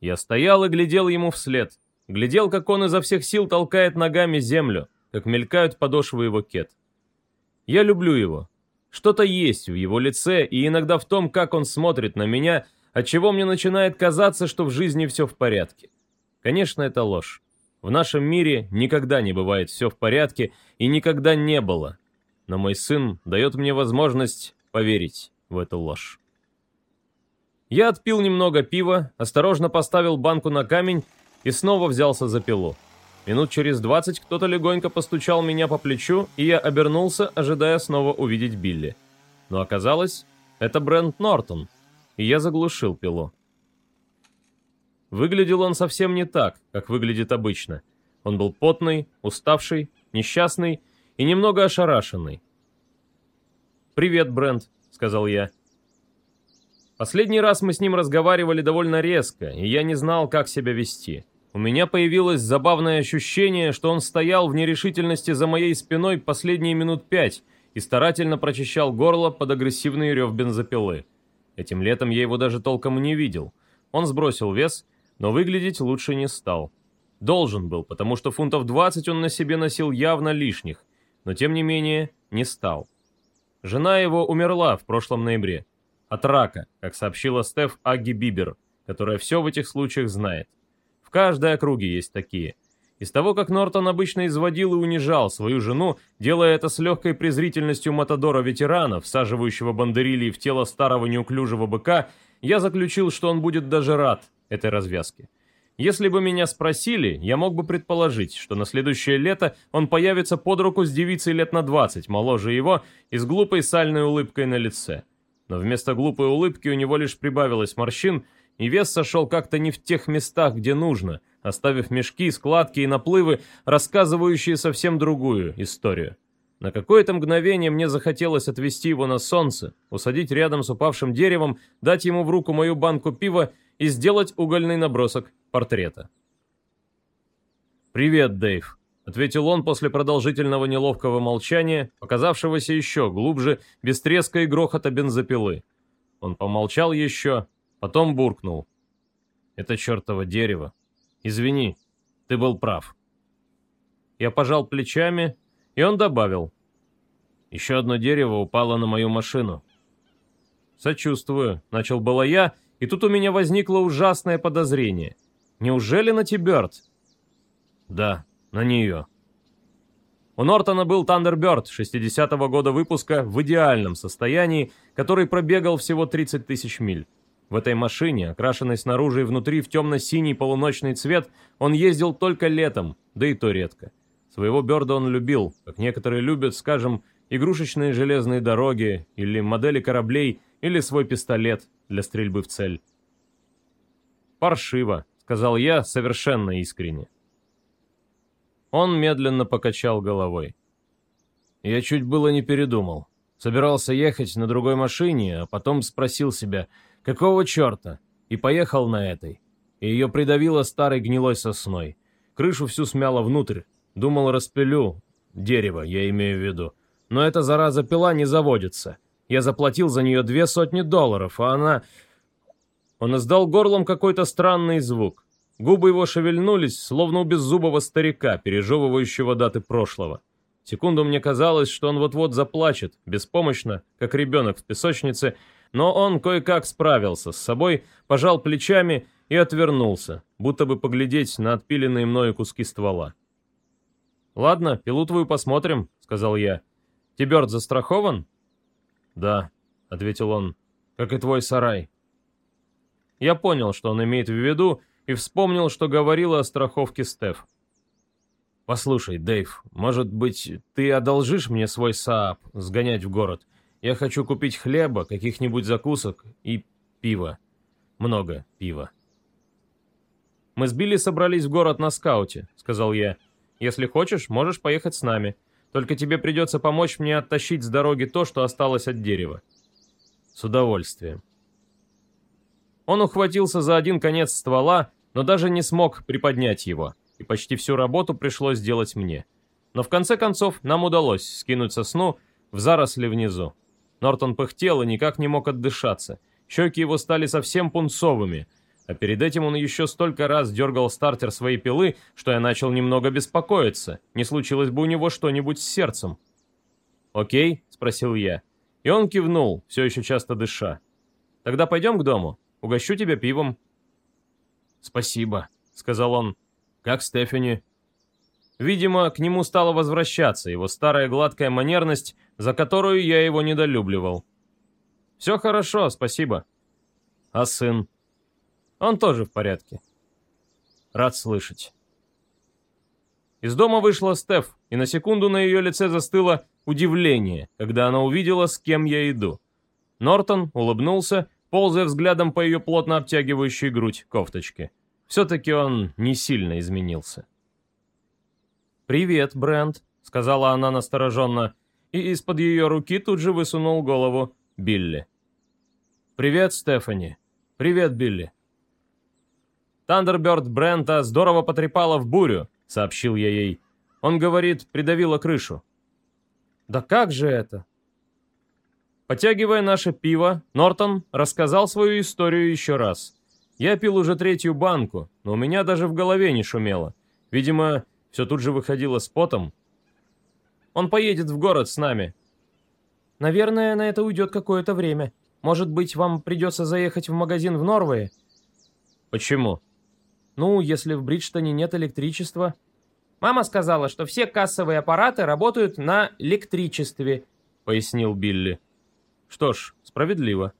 Я стоял и глядел ему вслед. Глядел, как он изо всех сил толкает ногами землю, как мелькают подошвы его кет. Я люблю его, что-то есть в его лице и иногда в том, как он смотрит на меня, отчего мне начинает казаться, что в жизни все в порядке. Конечно, это ложь. В нашем мире никогда не бывает все в порядке и никогда не было. Но мой сын дает мне возможность поверить в эту ложь. Я отпил немного пива, осторожно поставил банку на камень и снова взялся за пилу. Минут через двадцать кто-то легонько постучал меня по плечу, и я обернулся, ожидая снова увидеть Билли. Но оказалось, это Брент Нортон, и я заглушил пилу. Выглядел он совсем не так, как выглядит обычно. Он был потный, уставший, несчастный и немного ошарашенный. «Привет, Брент», — сказал я. Последний раз мы с ним разговаривали довольно резко, и я не знал, как себя вести. У меня появилось забавное ощущение, что он стоял в нерешительности за моей спиной последние минут пять и старательно прочищал горло под агрессивный рев бензопилы. Этим летом я его даже толком не видел. Он сбросил вес, но выглядеть лучше не стал. Должен был, потому что фунтов 20 он на себе носил явно лишних, но тем не менее не стал. Жена его умерла в прошлом ноябре. От рака, как сообщила Стеф Аги Бибер, которая все в этих случаях знает. В каждой округе есть такие. Из того, как Нортон обычно изводил и унижал свою жену, делая это с легкой презрительностью Матадора-ветерана, всаживающего бандерилии в тело старого неуклюжего быка, я заключил, что он будет даже рад этой развязке. Если бы меня спросили, я мог бы предположить, что на следующее лето он появится под руку с девицей лет на 20, моложе его, и с глупой сальной улыбкой на лице. Но вместо глупой улыбки у него лишь прибавилось морщин, и вес сошел как-то не в тех местах, где нужно, оставив мешки, складки и наплывы, рассказывающие совсем другую историю. На какое-то мгновение мне захотелось отвести его на солнце, усадить рядом с упавшим деревом, дать ему в руку мою банку пива и сделать угольный набросок портрета. «Привет, Дэйв», — ответил он после продолжительного неловкого молчания, показавшегося еще глубже, без треска и грохота бензопилы. Он помолчал еще, потом буркнул. «Это чертово дерево. Извини, ты был прав». Я пожал плечами, и он добавил. «Еще одно дерево упало на мою машину». «Сочувствую», — начал было я, и тут у меня возникло ужасное подозрение. «Неужели на Тиберт?» «Да, на нее». У Нортона был Thunderbird 60-го года выпуска в идеальном состоянии, который пробегал всего 30 тысяч миль. В этой машине, окрашенной снаружи и внутри в темно-синий полуночный цвет, он ездил только летом, да и то редко. Своего Бёрда он любил, как некоторые любят, скажем, игрушечные железные дороги, или модели кораблей, или свой пистолет для стрельбы в цель. «Паршиво», — сказал я совершенно искренне. Он медленно покачал головой. Я чуть было не передумал. Собирался ехать на другой машине, а потом спросил себя, какого черта, и поехал на этой. И ее придавило старой гнилой сосной. Крышу всю смяло внутрь. Думал, распилю. Дерево, я имею в виду. Но эта зараза пила не заводится. Я заплатил за нее две сотни долларов, а она... Он издал горлом какой-то странный звук. Губы его шевельнулись, словно у беззубого старика, пережевывающего даты прошлого. Секунду мне казалось, что он вот-вот заплачет, беспомощно, как ребенок в песочнице, но он кое-как справился с собой, пожал плечами и отвернулся, будто бы поглядеть на отпиленные мною куски ствола. «Ладно, пилу твою посмотрим», — сказал я. «Тиберт застрахован?» «Да», — ответил он, — «как и твой сарай». Я понял, что он имеет в виду, и вспомнил, что говорила о страховке Стеф. «Послушай, Дэйв, может быть, ты одолжишь мне свой Саап сгонять в город? Я хочу купить хлеба, каких-нибудь закусок и пива. Много пива». «Мы с Билли собрались в город на скауте», — сказал я. «Если хочешь, можешь поехать с нами. Только тебе придется помочь мне оттащить с дороги то, что осталось от дерева». «С удовольствием». Он ухватился за один конец ствола, но даже не смог приподнять его, и почти всю работу пришлось сделать мне. Но в конце концов нам удалось скинуть сосну в заросли внизу. Нортон пыхтел и никак не мог отдышаться. Щеки его стали совсем пунцовыми, а перед этим он еще столько раз дергал стартер своей пилы, что я начал немного беспокоиться, не случилось бы у него что-нибудь с сердцем. «Окей?» — спросил я. И он кивнул, все еще часто дыша. «Тогда пойдем к дому, угощу тебя пивом». «Спасибо», — сказал он. «Как Стефани?» Видимо, к нему стала возвращаться его старая гладкая манерность, за которую я его недолюбливал. «Все хорошо, спасибо». «А сын?» «Он тоже в порядке». «Рад слышать». Из дома вышла Стеф, и на секунду на ее лице застыло удивление, когда она увидела, с кем я иду. Нортон улыбнулся ползая взглядом по ее плотно обтягивающей грудь кофточке. Все-таки он не сильно изменился. «Привет, Брент», — сказала она настороженно, и из-под ее руки тут же высунул голову Билли. «Привет, Стефани. Привет, Билли». «Тандерберд Брента здорово потрепала в бурю», — сообщил я ей. Он говорит, придавила крышу. «Да как же это?» Потягивая наше пиво, Нортон рассказал свою историю еще раз. Я пил уже третью банку, но у меня даже в голове не шумело. Видимо, все тут же выходило с потом. Он поедет в город с нами. Наверное, на это уйдет какое-то время. Может быть, вам придется заехать в магазин в Норвее? Почему? Ну, если в Бриджтоне нет электричества. Мама сказала, что все кассовые аппараты работают на электричестве, пояснил Билли. Что ж, справедливо.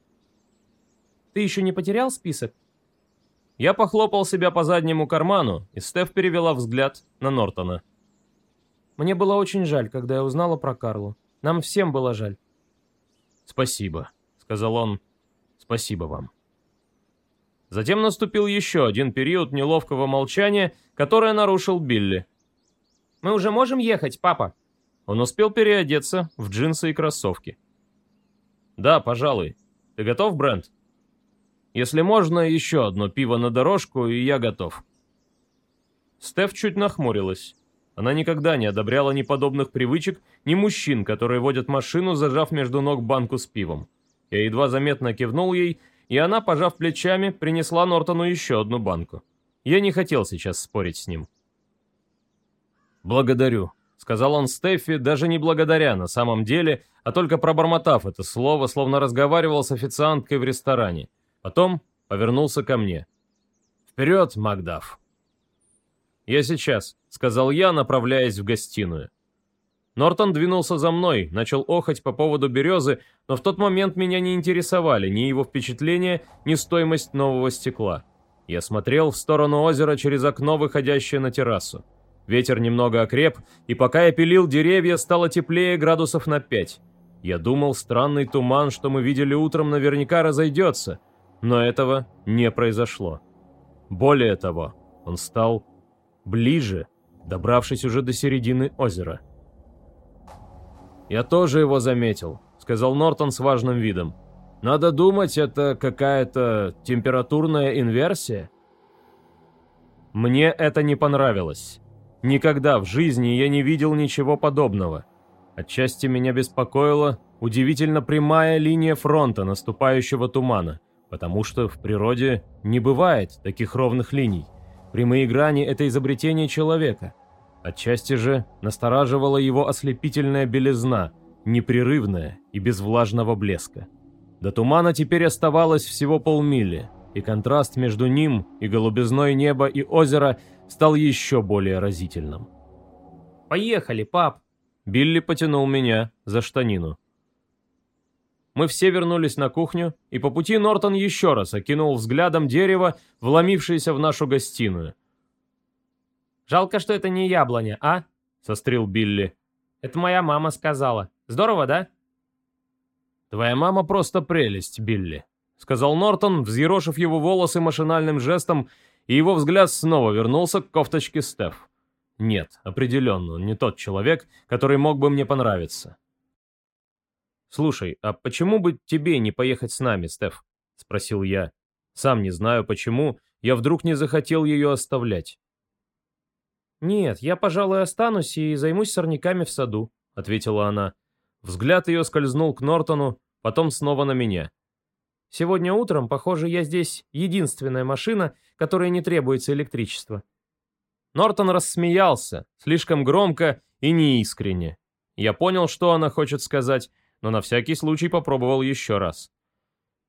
Ты еще не потерял список? Я похлопал себя по заднему карману, и Стеф перевела взгляд на Нортона. Мне было очень жаль, когда я узнала про Карлу. Нам всем было жаль. «Спасибо», — сказал он. «Спасибо вам». Затем наступил еще один период неловкого молчания, которое нарушил Билли. «Мы уже можем ехать, папа?» Он успел переодеться в джинсы и кроссовки. «Да, пожалуй. Ты готов, Брент?» «Если можно, еще одно пиво на дорожку, и я готов». Стеф чуть нахмурилась. Она никогда не одобряла ни подобных привычек, ни мужчин, которые водят машину, зажав между ног банку с пивом. Я едва заметно кивнул ей, и она, пожав плечами, принесла Нортону еще одну банку. Я не хотел сейчас спорить с ним. «Благодарю», — сказал он Стеффи, даже не благодаря на самом деле, а только пробормотав это слово, словно разговаривал с официанткой в ресторане. Потом повернулся ко мне. «Вперед, Макдаф!» «Я сейчас», — сказал я, направляясь в гостиную. Нортон двинулся за мной, начал охать по поводу березы, но в тот момент меня не интересовали ни его впечатления, ни стоимость нового стекла. Я смотрел в сторону озера через окно, выходящее на террасу. Ветер немного окреп, и пока я пилил деревья, стало теплее градусов на пять. Я думал, странный туман, что мы видели утром, наверняка разойдется, но этого не произошло. Более того, он стал ближе, добравшись уже до середины озера. «Я тоже его заметил», — сказал Нортон с важным видом. «Надо думать, это какая-то температурная инверсия?» Мне это не понравилось. Никогда в жизни я не видел ничего подобного. Отчасти меня беспокоила удивительно прямая линия фронта наступающего тумана, потому что в природе не бывает таких ровных линий. Прямые грани — это изобретение человека. Отчасти же настораживала его ослепительная белизна, непрерывная и без влажного блеска. До тумана теперь оставалось всего полмили, и контраст между ним и голубизной неба и озера стал еще более разительным. «Поехали, пап!» Билли потянул меня за штанину. Мы все вернулись на кухню, и по пути Нортон еще раз окинул взглядом дерево, вломившееся в нашу гостиную. «Жалко, что это не яблоня, а?» — сострил Билли. «Это моя мама сказала. Здорово, да?» «Твоя мама просто прелесть, Билли», — сказал Нортон, взъерошив его волосы машинальным жестом, и его взгляд снова вернулся к кофточке Стеф. «Нет, определенно, он не тот человек, который мог бы мне понравиться». «Слушай, а почему бы тебе не поехать с нами, Стеф?» — спросил я. Сам не знаю почему, я вдруг не захотел ее оставлять. «Нет, я, пожалуй, останусь и займусь сорняками в саду», — ответила она. Взгляд ее скользнул к Нортону, потом снова на меня. «Сегодня утром, похоже, я здесь единственная машина, которой не требуется электричество». Нортон рассмеялся, слишком громко и неискренне. Я понял, что она хочет сказать, но на всякий случай попробовал еще раз.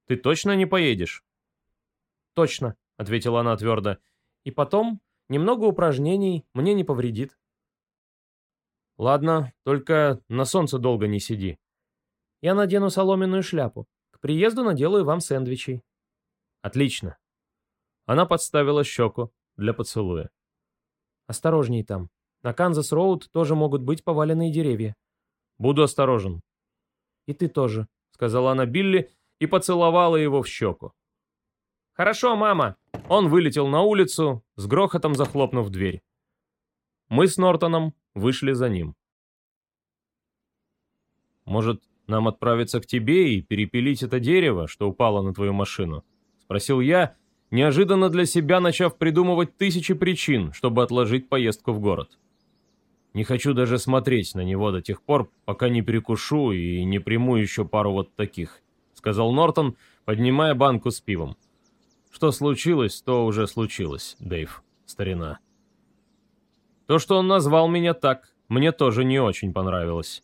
«Ты точно не поедешь?» «Точно», — ответила она твердо. «И потом, немного упражнений мне не повредит». «Ладно, только на солнце долго не сиди». «Я надену соломенную шляпу. Приезду наделаю вам сэндвичей». «Отлично». Она подставила щеку для поцелуя. «Осторожней там. На Канзас-Роуд тоже могут быть поваленные деревья». «Буду осторожен», «И ты тоже», — сказала она Билли и поцеловала его в щеку. «Хорошо, мама!» Он вылетел на улицу, с грохотом захлопнув дверь. Мы с Нортоном вышли за ним. «Может, нам отправиться к тебе и перепилить это дерево, что упало на твою машину?» — спросил я, неожиданно для себя начав придумывать тысячи причин, чтобы отложить поездку в город. Не хочу даже смотреть на него до тех пор, пока не перекушу и не приму еще пару вот таких», — сказал Нортон, поднимая банку с пивом. «Что случилось, то уже случилось, Дэйв, старина». То, что он назвал меня так, мне тоже не очень понравилось.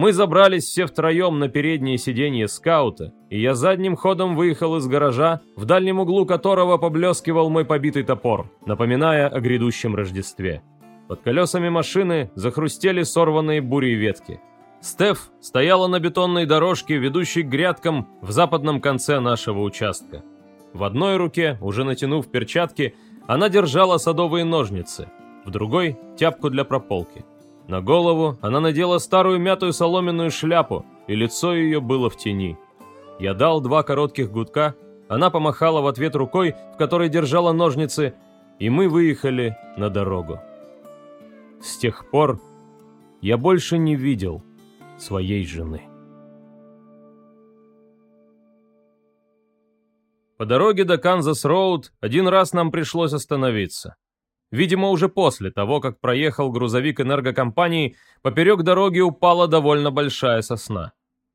Мы забрались все втроем на переднее сиденье скаута, и я задним ходом выехал из гаража, в дальнем углу которого поблескивал мой побитый топор, напоминая о грядущем Рождестве. Под колесами машины захрустели сорванные бурей ветки. Стеф стояла на бетонной дорожке, ведущей к грядкам в западном конце нашего участка. В одной руке, уже натянув перчатки, она держала садовые ножницы, в другой – тяпку для прополки. На голову она надела старую мятую соломенную шляпу, и лицо ее было в тени. Я дал два коротких гудка, она помахала в ответ рукой, в которой держала ножницы, и мы выехали на дорогу. С тех пор я больше не видел своей жены. По дороге до Канзас-Роуд один раз нам пришлось остановиться. Видимо, уже после того, как проехал грузовик энергокомпании, поперек дороги упала довольно большая сосна.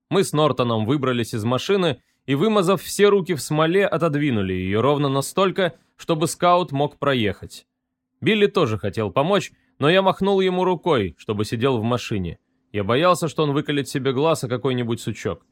Мы с Нортоном выбрались из машины и, вымазав все руки в смоле, отодвинули ее ровно настолько, чтобы скаут мог проехать. Билли тоже хотел помочь, но я махнул ему рукой, чтобы сидел в машине. Я боялся, что он выколет себе глаз о какой-нибудь сучок.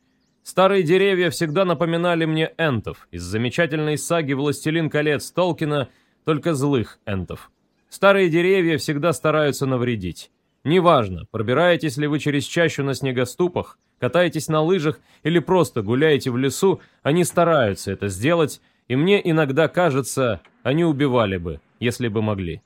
Старые деревья всегда напоминали мне энтов из замечательной саги «Властелин колец» Толкина, только злых энтов. Старые деревья всегда стараются навредить. Неважно, пробираетесь ли вы через чащу на снегоступах, катаетесь на лыжах или просто гуляете в лесу, они стараются это сделать, и мне иногда кажется, они убивали бы, если бы могли.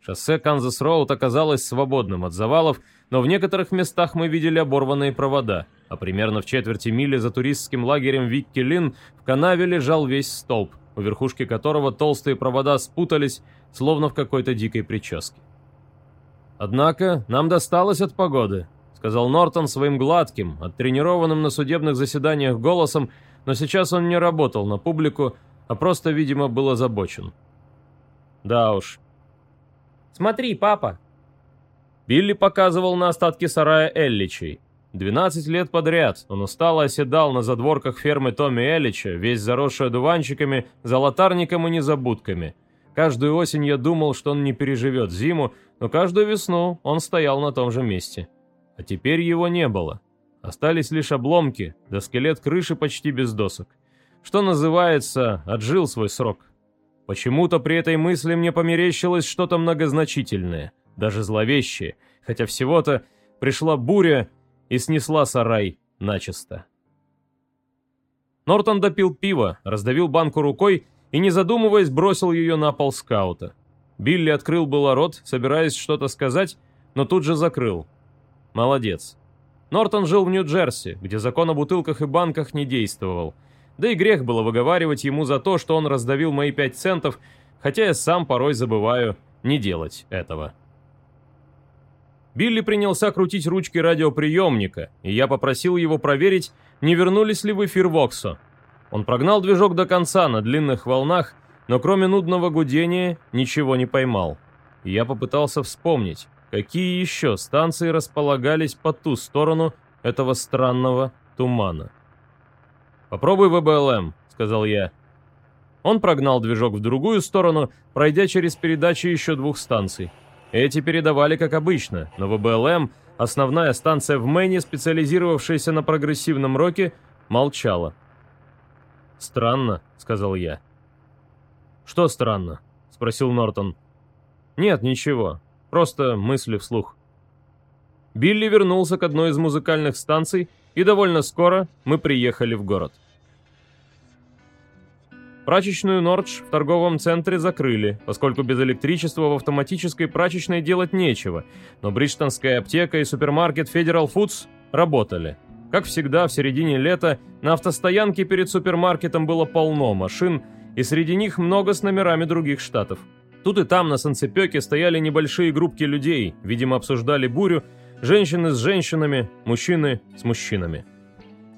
Шоссе Канзас-Роуд оказалось свободным от завалов, но в некоторых местах мы видели оборванные провода, а примерно в четверти мили за туристским лагерем Викки-Лин в канаве лежал весь столб, у верхушки которого толстые провода спутались, словно в какой-то дикой прическе. «Однако нам досталось от погоды», — сказал Нортон своим гладким, оттренированным на судебных заседаниях голосом, но сейчас он не работал на публику, а просто, видимо, был озабочен. «Да уж». «Смотри, папа!» Билли показывал на остатки сарая Элличей. 12 лет подряд он устало оседал на задворках фермы Томми Эллича, весь заросший одуванчиками, золотарником и незабудками. Каждую осень я думал, что он не переживет зиму, но каждую весну он стоял на том же месте. А теперь его не было. Остались лишь обломки, да скелет крыши почти без досок. Что называется, отжил свой срок. Почему-то при этой мысли мне померещилось что-то многозначительное, даже зловещее, хотя всего-то пришла буря и снесла сарай начисто. Нортон допил пиво, раздавил банку рукой и, не задумываясь, бросил ее на пол скаута. Билли открыл было рот, собираясь что-то сказать, но тут же закрыл. Молодец. Нортон жил в Нью-Джерси, где закон о бутылках и банках не действовал. Да и грех было выговаривать ему за то, что он раздавил мои пять центов, хотя я сам порой забываю не делать этого. Билли принялся крутить ручки радиоприемника, и я попросил его проверить, не вернулись ли в эфир Воксо. Он прогнал движок до конца на длинных волнах, но кроме нудного гудения ничего не поймал. Я попытался вспомнить, какие еще станции располагались по ту сторону этого странного тумана. «Попробуй ВБЛМ», — сказал я. Он прогнал движок в другую сторону, пройдя через передачи еще двух станций. Эти передавали как обычно, но ВБЛМ, основная станция в Мэне, специализировавшаяся на прогрессивном роке, молчала. «Странно», — сказал я. «Что странно?» — спросил Нортон. «Нет, ничего. Просто мысли вслух». Билли вернулся к одной из музыкальных станций, и довольно скоро мы приехали в город. Прачечную Нордж в торговом центре закрыли, поскольку без электричества в автоматической прачечной делать нечего, но Бриджтонская аптека и супермаркет Federal Foods работали. Как всегда, в середине лета на автостоянке перед супермаркетом было полно машин, и среди них много с номерами других штатов. Тут и там на санцепёке стояли небольшие группки людей, видимо, обсуждали бурю, женщины с женщинами, мужчины с мужчинами.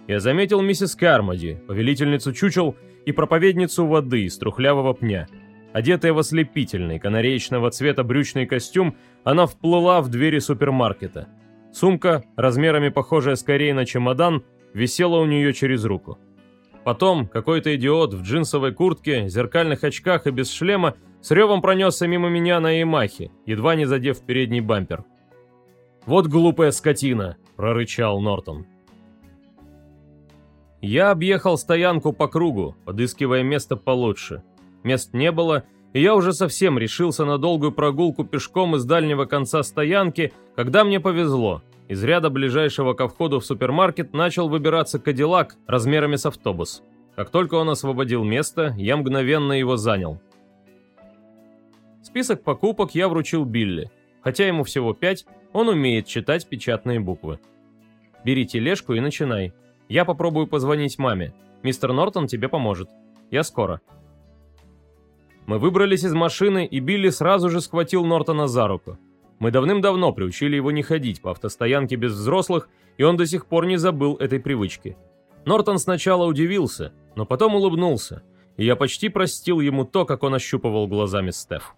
Я заметил миссис Кармоди, повелительницу чучел, и проповедницу воды из трухлявого пня. Одетая в ослепительный канареечного цвета брючный костюм, она вплыла в двери супермаркета. Сумка, размерами похожая скорее на чемодан, висела у нее через руку. Потом какой-то идиот в джинсовой куртке, зеркальных очках и без шлема с ревом пронесся мимо меня на Ямахе, едва не задев передний бампер. «Вот глупая скотина!» – прорычал Нортон. Я объехал стоянку по кругу, подыскивая место получше. Мест не было, и я уже совсем решился на долгую прогулку пешком из дальнего конца стоянки, когда мне повезло. Из ряда ближайшего ко входу в супермаркет начал выбираться кадиллак размерами с автобус. Как только он освободил место, я мгновенно его занял. Список покупок я вручил Билли. Хотя ему всего пять, он умеет читать печатные буквы. «Бери тележку и начинай», я попробую позвонить маме. Мистер Нортон тебе поможет. Я скоро. Мы выбрались из машины, и Билли сразу же схватил Нортона за руку. Мы давным-давно приучили его не ходить по автостоянке без взрослых, и он до сих пор не забыл этой привычки. Нортон сначала удивился, но потом улыбнулся. и я почти простил ему то, как он ощупывал глазами Стеф.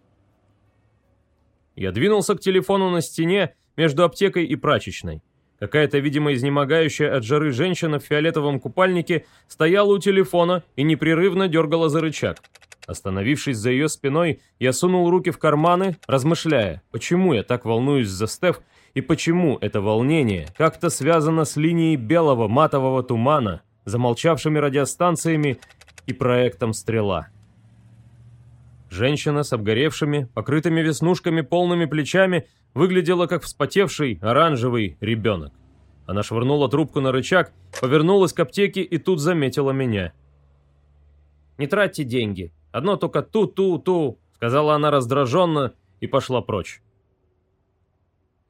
Я двинулся к телефону на стене между аптекой и прачечной. Какая-то, видимо, изнемогающая от жары женщина в фиолетовом купальнике стояла у телефона и непрерывно дергала за рычаг. Остановившись за ее спиной, я сунул руки в карманы, размышляя, почему я так волнуюсь за Стеф и почему это волнение как-то связано с линией белого матового тумана, замолчавшими радиостанциями и проектом «Стрела». Женщина с обгоревшими, покрытыми веснушками полными плечами выглядела как вспотевший оранжевый ребенок. Она швырнула трубку на рычаг, повернулась к аптеке и тут заметила меня. «Не тратьте деньги. Одно только ту-ту-ту», — сказала она раздраженно и пошла прочь.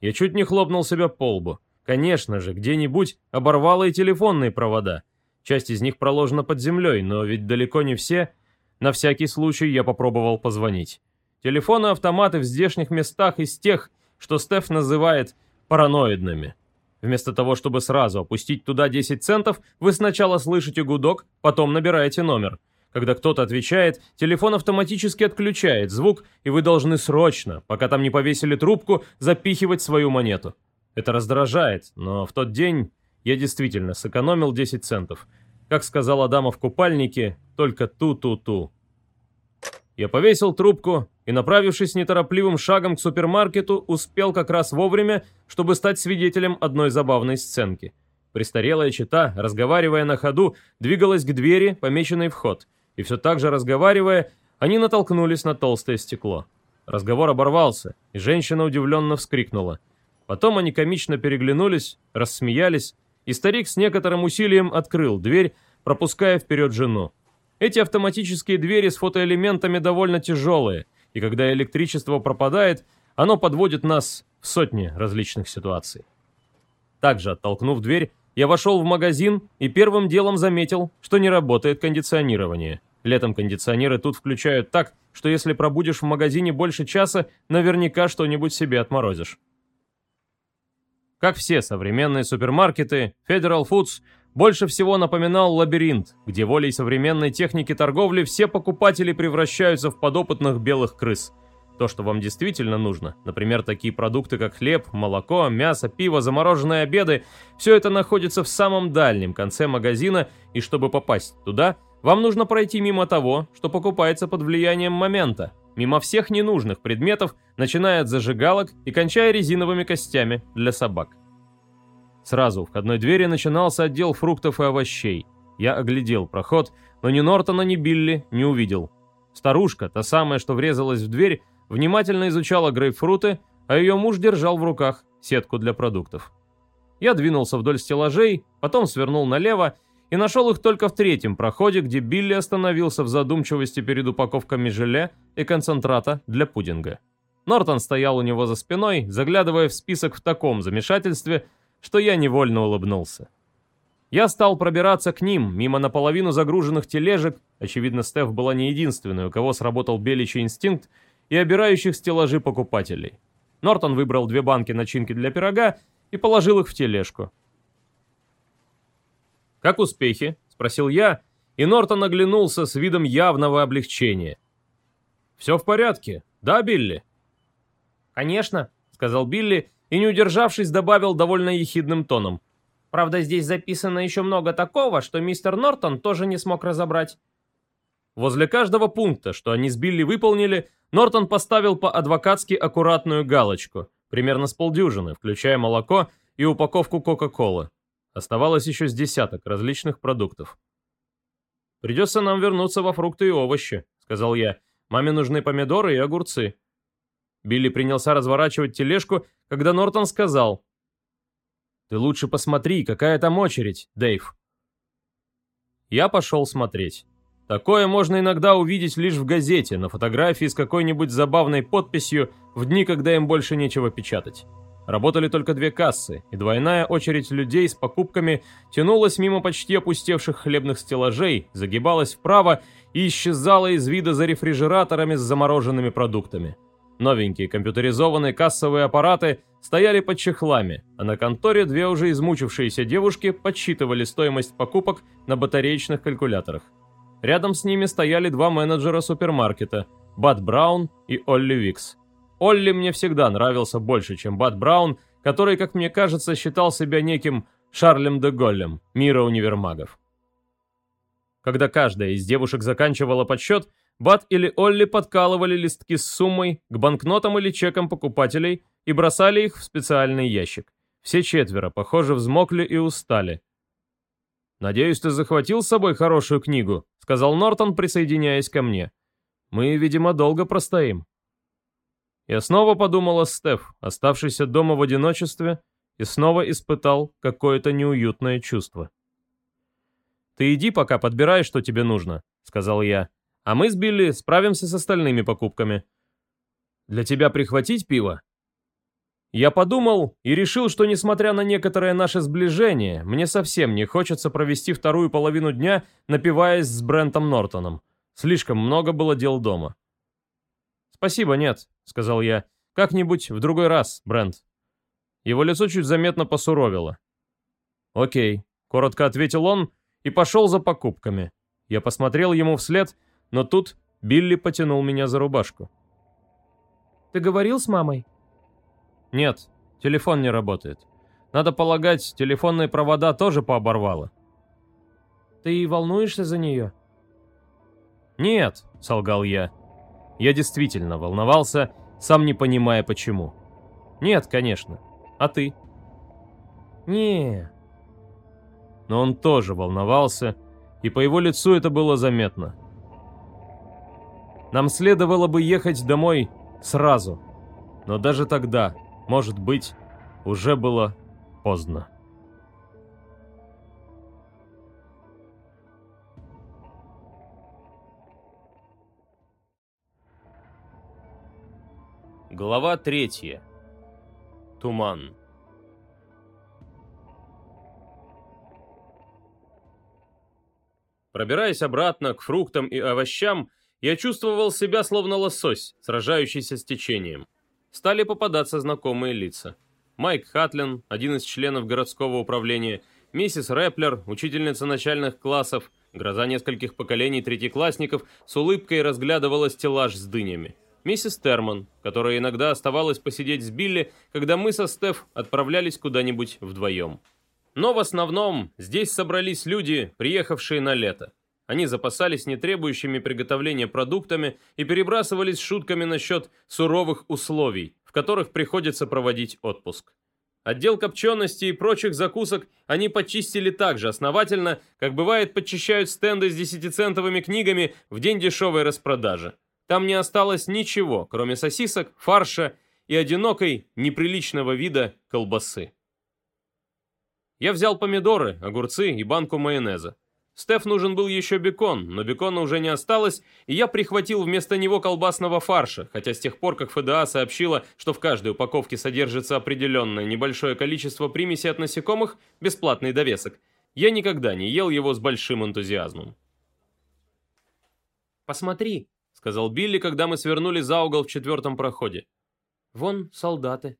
Я чуть не хлопнул себя по лбу. Конечно же, где-нибудь оборвало и телефонные провода. Часть из них проложена под землей, но ведь далеко не все. На всякий случай я попробовал позвонить. Телефоны-автоматы в здешних местах из тех, что Стеф называет параноидными. Вместо того, чтобы сразу опустить туда 10 центов, вы сначала слышите гудок, потом набираете номер. Когда кто-то отвечает, телефон автоматически отключает звук, и вы должны срочно, пока там не повесили трубку, запихивать свою монету. Это раздражает, но в тот день я действительно сэкономил 10 центов. Как сказала дама в купальнике, только ту-ту-ту. Я повесил трубку и, направившись неторопливым шагом к супермаркету, успел как раз вовремя, чтобы стать свидетелем одной забавной сценки. Престарелая чита, разговаривая на ходу, двигалась к двери, помеченной вход, и все так же разговаривая, они натолкнулись на толстое стекло. Разговор оборвался, и женщина удивленно вскрикнула. Потом они комично переглянулись, рассмеялись, и старик с некоторым усилием открыл дверь, пропуская вперед жену. Эти автоматические двери с фотоэлементами довольно тяжелые, и когда электричество пропадает, оно подводит нас в сотни различных ситуаций. Также, оттолкнув дверь, я вошел в магазин и первым делом заметил, что не работает кондиционирование. Летом кондиционеры тут включают так, что если пробудешь в магазине больше часа, наверняка что-нибудь себе отморозишь. Как все современные супермаркеты, Federal Foods больше всего напоминал лабиринт, где волей современной техники торговли все покупатели превращаются в подопытных белых крыс. То, что вам действительно нужно, например, такие продукты, как хлеб, молоко, мясо, пиво, замороженные обеды, все это находится в самом дальнем конце магазина, и чтобы попасть туда, вам нужно пройти мимо того, что покупается под влиянием момента, мимо всех ненужных предметов, начиная от зажигалок и кончая резиновыми костями для собак. Сразу у входной двери начинался отдел фруктов и овощей. Я оглядел проход, но ни Нортона, ни Билли не увидел. Старушка, та самая, что врезалась в дверь, внимательно изучала грейпфруты, а ее муж держал в руках сетку для продуктов. Я двинулся вдоль стеллажей, потом свернул налево и нашел их только в третьем проходе, где Билли остановился в задумчивости перед упаковками желе и концентрата для пудинга. Нортон стоял у него за спиной, заглядывая в список в таком замешательстве, что я невольно улыбнулся. Я стал пробираться к ним, мимо наполовину загруженных тележек, очевидно, Стеф была не единственной, у кого сработал беличий инстинкт, и обирающих стеллажи покупателей. Нортон выбрал две банки начинки для пирога и положил их в тележку. «Как успехи?» — спросил я, и Нортон оглянулся с видом явного облегчения. «Все в порядке, да, Билли?» «Конечно», — сказал Билли, и, не удержавшись, добавил довольно ехидным тоном. «Правда, здесь записано еще много такого, что мистер Нортон тоже не смог разобрать». Возле каждого пункта, что они с Билли выполнили, Нортон поставил по-адвокатски аккуратную галочку, примерно с полдюжины, включая молоко и упаковку Кока-Колы. Оставалось еще с десяток различных продуктов. «Придется нам вернуться во фрукты и овощи», — сказал я. «Маме нужны помидоры и огурцы». Билли принялся разворачивать тележку, когда Нортон сказал. «Ты лучше посмотри, какая там очередь, Дэйв». Я пошел смотреть. Такое можно иногда увидеть лишь в газете, на фотографии с какой-нибудь забавной подписью в дни, когда им больше нечего печатать. Работали только две кассы, и двойная очередь людей с покупками тянулась мимо почти опустевших хлебных стеллажей, загибалась вправо и исчезала из вида за рефрижераторами с замороженными продуктами. Новенькие компьютеризованные кассовые аппараты стояли под чехлами, а на конторе две уже измучившиеся девушки подсчитывали стоимость покупок на батареечных калькуляторах. Рядом с ними стояли два менеджера супермаркета – Бат Браун и Олли Викс. Олли мне всегда нравился больше, чем Бат Браун, который, как мне кажется, считал себя неким Шарлем де Голлем мира универмагов. Когда каждая из девушек заканчивала подсчет, Бат или Олли подкалывали листки с суммой к банкнотам или чекам покупателей и бросали их в специальный ящик. Все четверо, похоже, взмокли и устали. «Надеюсь, ты захватил с собой хорошую книгу», — сказал Нортон, присоединяясь ко мне. «Мы, видимо, долго простоим». Я снова подумал о Стеф, оставшийся дома в одиночестве, и снова испытал какое-то неуютное чувство. «Ты иди пока подбирай, что тебе нужно», — сказал я. «А мы с Билли справимся с остальными покупками». «Для тебя прихватить пиво?» Я подумал и решил, что несмотря на некоторое наше сближение, мне совсем не хочется провести вторую половину дня, напиваясь с Брентом Нортоном. Слишком много было дел дома. «Спасибо, нет», — сказал я. «Как-нибудь в другой раз, Брент». Его лицо чуть заметно посуровило. «Окей», — коротко ответил он и пошел за покупками. Я посмотрел ему вслед, но тут Билли потянул меня за рубашку. «Ты говорил с мамой?» «Нет, телефон не работает. Надо полагать, телефонные провода тоже пооборвало». «Ты волнуешься за нее?» «Нет», — солгал я. Я действительно волновался, сам не понимая почему. «Нет, конечно. А ты?» «Не». Но он тоже волновался, и по его лицу это было заметно. Нам следовало бы ехать домой сразу, но даже тогда может быть, уже было поздно. Глава третья. Туман. Пробираясь обратно к фруктам и овощам, я чувствовал себя словно лосось, сражающийся с течением стали попадаться знакомые лица. Майк Хатлин, один из членов городского управления, миссис Рэплер, учительница начальных классов, гроза нескольких поколений третьеклассников, с улыбкой разглядывала стеллаж с дынями. Миссис Терман, которая иногда оставалась посидеть с Билли, когда мы со Стеф отправлялись куда-нибудь вдвоем. Но в основном здесь собрались люди, приехавшие на лето. Они запасались нетребующими приготовления продуктами и перебрасывались шутками насчет суровых условий, в которых приходится проводить отпуск. Отдел копчености и прочих закусок они почистили так же основательно, как бывает подчищают стенды с десятицентовыми книгами в день дешевой распродажи. Там не осталось ничего, кроме сосисок, фарша и одинокой, неприличного вида колбасы. Я взял помидоры, огурцы и банку майонеза. Стеф нужен был еще бекон, но бекона уже не осталось, и я прихватил вместо него колбасного фарша, хотя с тех пор, как ФДА сообщила, что в каждой упаковке содержится определенное небольшое количество примесей от насекомых, бесплатный довесок, я никогда не ел его с большим энтузиазмом. «Посмотри», — сказал Билли, когда мы свернули за угол в четвертом проходе. «Вон солдаты».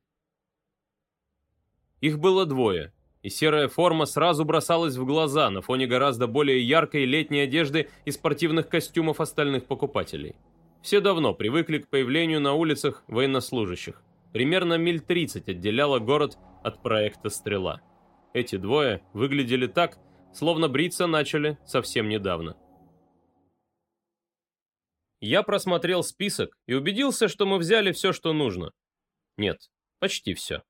Их было двое — и серая форма сразу бросалась в глаза на фоне гораздо более яркой летней одежды и спортивных костюмов остальных покупателей. Все давно привыкли к появлению на улицах военнослужащих. Примерно миль 30 отделяло город от проекта «Стрела». Эти двое выглядели так, словно бриться начали совсем недавно. Я просмотрел список и убедился, что мы взяли все, что нужно. Нет, почти все.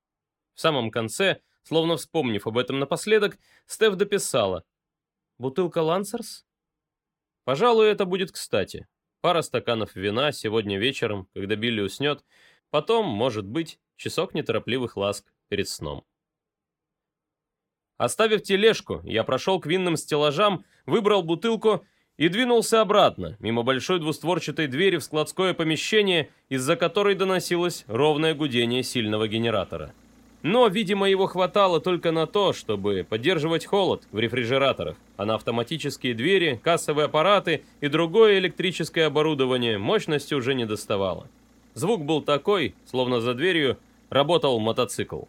В самом конце Словно вспомнив об этом напоследок, Стеф дописала. «Бутылка Лансерс?» «Пожалуй, это будет кстати. Пара стаканов вина сегодня вечером, когда Билли уснет. Потом, может быть, часок неторопливых ласк перед сном». Оставив тележку, я прошел к винным стеллажам, выбрал бутылку и двинулся обратно, мимо большой двустворчатой двери в складское помещение, из-за которой доносилось ровное гудение сильного генератора. Но, видимо, его хватало только на то, чтобы поддерживать холод в рефрижераторах, а на автоматические двери, кассовые аппараты и другое электрическое оборудование мощности уже не доставало. Звук был такой, словно за дверью работал мотоцикл.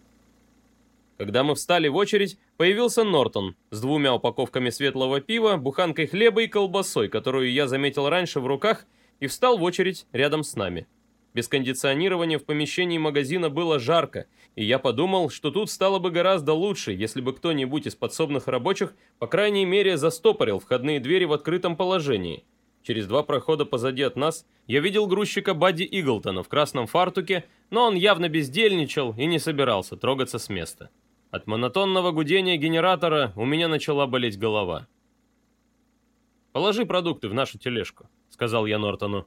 Когда мы встали в очередь, появился Нортон с двумя упаковками светлого пива, буханкой хлеба и колбасой, которую я заметил раньше в руках, и встал в очередь рядом с нами. Без кондиционирования в помещении магазина было жарко, и я подумал, что тут стало бы гораздо лучше, если бы кто-нибудь из подсобных рабочих, по крайней мере, застопорил входные двери в открытом положении. Через два прохода позади от нас я видел грузчика Бадди Иглтона в красном фартуке, но он явно бездельничал и не собирался трогаться с места. От монотонного гудения генератора у меня начала болеть голова. «Положи продукты в нашу тележку», — сказал я Нортону.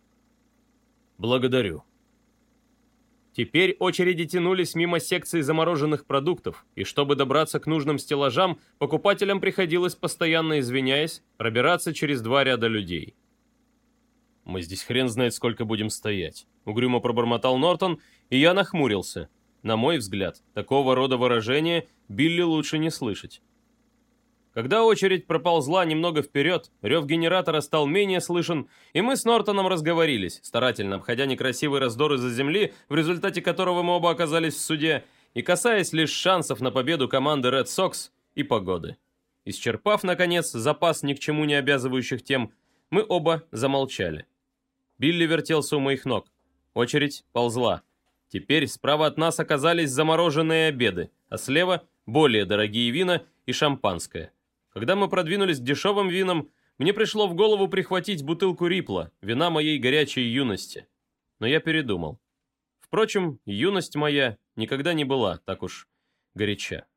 «Благодарю», Теперь очереди тянулись мимо секции замороженных продуктов, и чтобы добраться к нужным стеллажам, покупателям приходилось, постоянно извиняясь, пробираться через два ряда людей. «Мы здесь хрен знает, сколько будем стоять», — угрюмо пробормотал Нортон, и я нахмурился. На мой взгляд, такого рода выражения Билли лучше не слышать. Когда очередь проползла немного вперед, рев генератора стал менее слышен, и мы с Нортоном разговорились, старательно обходя некрасивый раздор из-за земли, в результате которого мы оба оказались в суде, и касаясь лишь шансов на победу команды Red Sox и погоды. Исчерпав, наконец, запас ни к чему не обязывающих тем, мы оба замолчали. Билли вертелся у моих ног. Очередь ползла. Теперь справа от нас оказались замороженные обеды, а слева – более дорогие вина и шампанское – когда мы продвинулись к дешевым винам, мне пришло в голову прихватить бутылку Рипла, вина моей горячей юности. Но я передумал. Впрочем, юность моя никогда не была так уж горяча.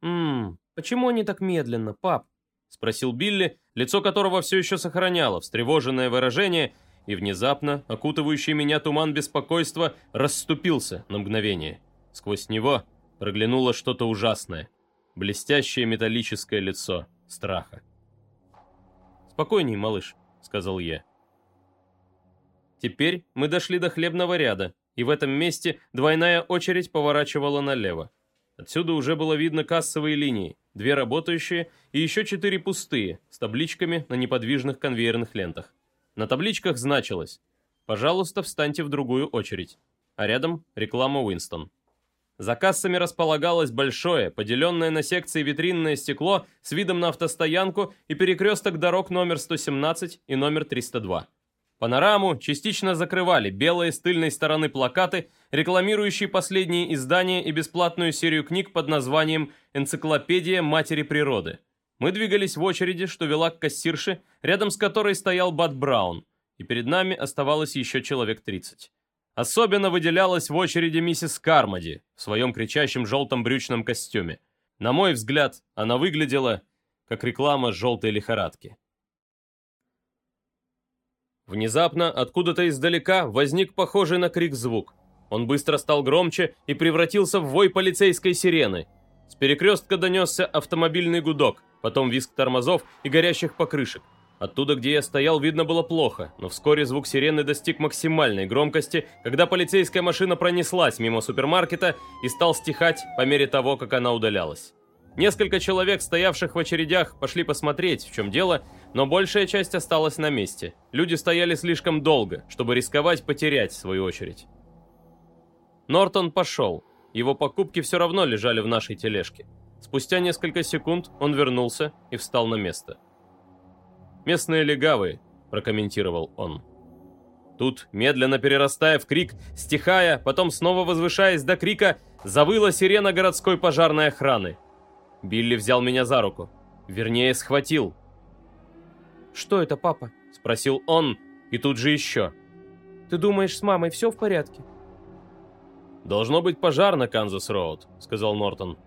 «Ммм, почему они так медленно, пап?» — спросил Билли, лицо которого все еще сохраняло встревоженное выражение, и внезапно окутывающий меня туман беспокойства расступился на мгновение. Сквозь него проглянуло что-то ужасное — блестящее металлическое лицо страха. «Спокойней, малыш», — сказал я. Теперь мы дошли до хлебного ряда, и в этом месте двойная очередь поворачивала налево. Отсюда уже было видно кассовые линии, две работающие и еще четыре пустые, с табличками на неподвижных конвейерных лентах. На табличках значилось «Пожалуйста, встаньте в другую очередь», а рядом реклама Уинстон. За кассами располагалось большое, поделенное на секции витринное стекло с видом на автостоянку и перекресток дорог номер 117 и номер 302. Панораму частично закрывали белые с тыльной стороны плакаты, рекламирующие последние издания и бесплатную серию книг под названием «Энциклопедия матери природы». Мы двигались в очереди, что вела к кассирше, рядом с которой стоял Бат Браун, и перед нами оставалось еще человек 30. Особенно выделялась в очереди миссис Кармоди в своем кричащем желтом брючном костюме. На мой взгляд, она выглядела как реклама желтой лихорадки. Внезапно, откуда-то издалека, возник похожий на крик звук. Он быстро стал громче и превратился в вой полицейской сирены. С перекрестка донесся автомобильный гудок, потом визг тормозов и горящих покрышек. Оттуда, где я стоял, видно было плохо, но вскоре звук сирены достиг максимальной громкости, когда полицейская машина пронеслась мимо супермаркета и стал стихать по мере того, как она удалялась. Несколько человек, стоявших в очередях, пошли посмотреть, в чем дело, но большая часть осталась на месте. Люди стояли слишком долго, чтобы рисковать потерять свою очередь. Нортон пошел. Его покупки все равно лежали в нашей тележке. Спустя несколько секунд он вернулся и встал на место. «Местные легавые», — прокомментировал он. Тут, медленно перерастая в крик, стихая, потом снова возвышаясь до крика, завыла сирена городской пожарной охраны. Билли взял меня за руку. Вернее, схватил. «Что это, папа?» — спросил он, и тут же еще. «Ты думаешь, с мамой все в порядке?» «Должно быть пожар на Канзас-Роуд», — сказал Нортон.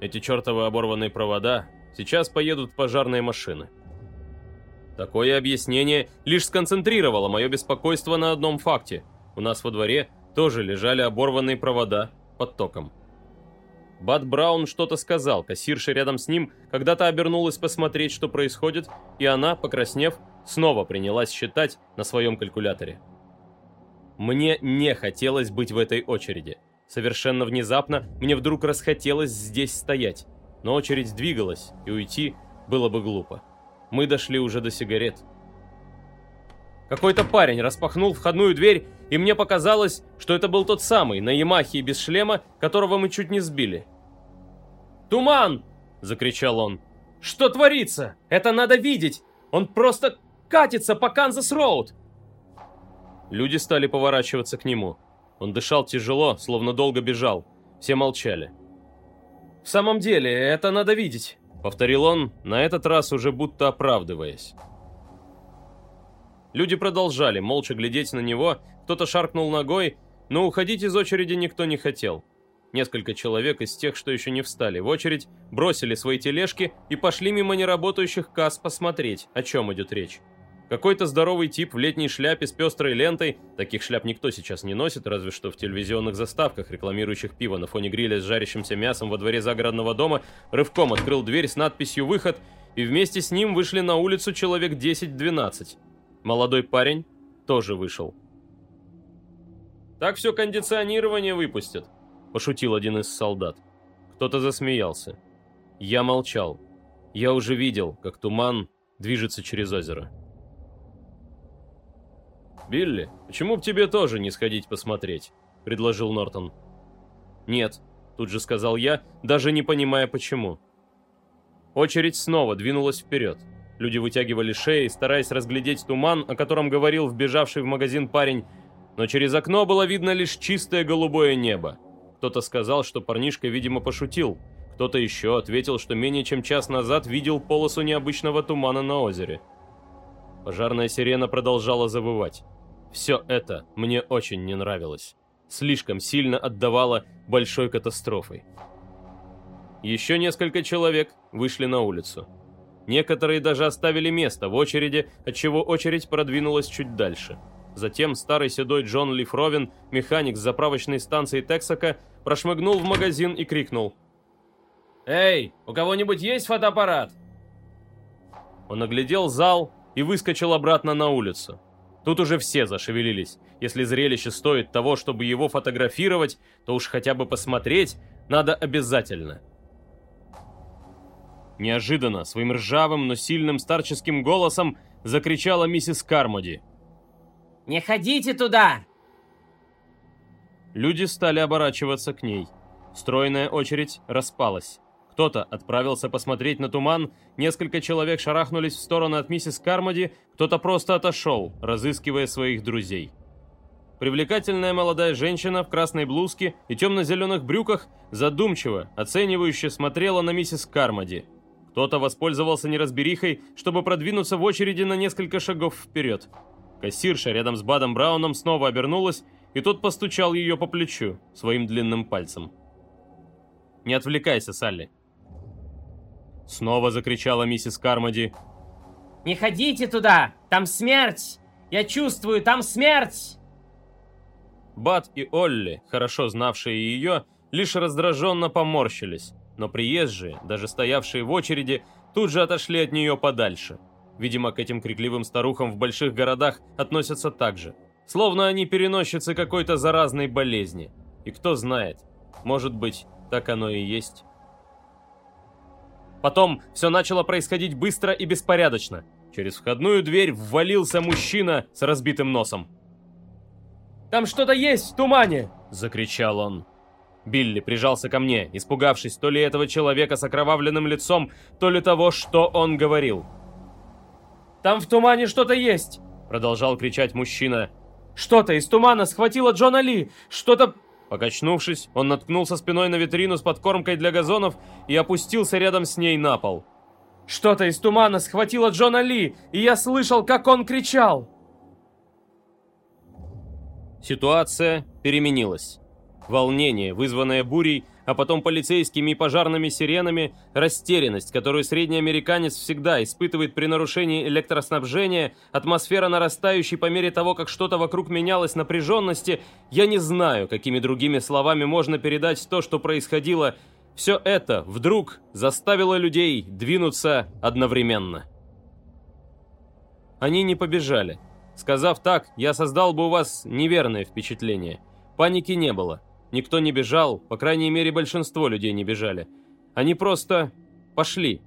«Эти чертовы оборванные провода. Сейчас поедут пожарные машины». Такое объяснение лишь сконцентрировало мое беспокойство на одном факте. У нас во дворе тоже лежали оборванные провода под током. Бад Браун что-то сказал, кассирша рядом с ним когда-то обернулась посмотреть, что происходит, и она, покраснев, снова принялась считать на своем калькуляторе. Мне не хотелось быть в этой очереди. Совершенно внезапно мне вдруг расхотелось здесь стоять, но очередь двигалась, и уйти было бы глупо. Мы дошли уже до сигарет. Какой-то парень распахнул входную дверь, и мне показалось, что это был тот самый, на Ямахе без шлема, которого мы чуть не сбили. «Туман!» — закричал он. «Что творится? Это надо видеть! Он просто катится по Канзас-Роуд!» Люди стали поворачиваться к нему. Он дышал тяжело, словно долго бежал. Все молчали. «В самом деле, это надо видеть», — повторил он, на этот раз уже будто оправдываясь. Люди продолжали молча глядеть на него, кто-то шаркнул ногой, но уходить из очереди никто не хотел. Несколько человек из тех, что еще не встали в очередь, бросили свои тележки и пошли мимо неработающих касс посмотреть, о чем идет речь. Какой-то здоровый тип в летней шляпе с пестрой лентой, таких шляп никто сейчас не носит, разве что в телевизионных заставках, рекламирующих пиво на фоне гриля с жарящимся мясом во дворе загородного дома, рывком открыл дверь с надписью «Выход», и вместе с ним вышли на улицу человек 10-12. Молодой парень тоже вышел. «Так все кондиционирование выпустят», — пошутил один из солдат. Кто-то засмеялся. Я молчал. Я уже видел, как туман движется через озеро. «Билли, почему бы тебе тоже не сходить посмотреть?» — предложил Нортон. «Нет», — тут же сказал я, даже не понимая почему. Очередь снова двинулась вперед. Люди вытягивали шеи, стараясь разглядеть туман, о котором говорил вбежавший в магазин парень, но через окно было видно лишь чистое голубое небо. Кто-то сказал, что парнишка, видимо, пошутил. Кто-то еще ответил, что менее чем час назад видел полосу необычного тумана на озере. Пожарная сирена продолжала завывать. Все это мне очень не нравилось. Слишком сильно отдавало большой катастрофой. Еще несколько человек вышли на улицу. Некоторые даже оставили место в очереди, отчего очередь продвинулась чуть дальше. Затем старый седой Джон Лифровин, механик с заправочной станции Тексака, прошмыгнул в магазин и крикнул. «Эй, у кого-нибудь есть фотоаппарат?» Он оглядел зал и выскочил обратно на улицу. Тут уже все зашевелились. Если зрелище стоит того, чтобы его фотографировать, то уж хотя бы посмотреть надо обязательно. Неожиданно, своим ржавым, но сильным старческим голосом закричала миссис Кармоди. «Не ходите туда!» Люди стали оборачиваться к ней. Стройная очередь распалась. Кто-то отправился посмотреть на туман, несколько человек шарахнулись в сторону от миссис Кармоди, кто-то просто отошел, разыскивая своих друзей. Привлекательная молодая женщина в красной блузке и темно-зеленых брюках задумчиво, оценивающе смотрела на миссис Кармоди. Кто-то воспользовался неразберихой, чтобы продвинуться в очереди на несколько шагов вперед. Кассирша рядом с Бадом Брауном снова обернулась, и тот постучал ее по плечу своим длинным пальцем. «Не отвлекайся, Салли!» Снова закричала миссис Кармоди. «Не ходите туда! Там смерть! Я чувствую, там смерть!» Бат и Олли, хорошо знавшие ее, лишь раздраженно поморщились, но приезжие, даже стоявшие в очереди, тут же отошли от нее подальше – Видимо, к этим крикливым старухам в больших городах относятся так же. Словно они переносчицы какой-то заразной болезни. И кто знает, может быть, так оно и есть. Потом все начало происходить быстро и беспорядочно. Через входную дверь ввалился мужчина с разбитым носом. «Там что-то есть в тумане!» – закричал он. Билли прижался ко мне, испугавшись то ли этого человека с окровавленным лицом, то ли того, что он говорил. Там в тумане что-то есть!» Продолжал кричать мужчина. «Что-то из тумана схватило Джона Ли! Что-то...» Покачнувшись, он наткнулся спиной на витрину с подкормкой для газонов и опустился рядом с ней на пол. «Что-то из тумана схватило Джона Ли, и я слышал, как он кричал!» Ситуация переменилась. Волнение, вызванное бурей, а потом полицейскими и пожарными сиренами, растерянность, которую средний американец всегда испытывает при нарушении электроснабжения, атмосфера нарастающей по мере того, как что-то вокруг менялось напряженности, я не знаю, какими другими словами можно передать то, что происходило. Все это вдруг заставило людей двинуться одновременно. Они не побежали. Сказав так, я создал бы у вас неверное впечатление. Паники не было. Никто не бежал, по крайней мере большинство людей не бежали. Они просто пошли.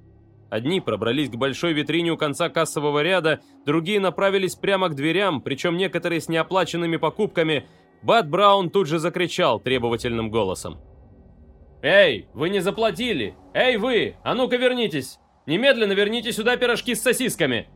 Одни пробрались к большой витрине у конца кассового ряда, другие направились прямо к дверям, причем некоторые с неоплаченными покупками. Бат Браун тут же закричал требовательным голосом. «Эй, вы не заплатили! Эй, вы! А ну-ка вернитесь! Немедленно верните сюда пирожки с сосисками!»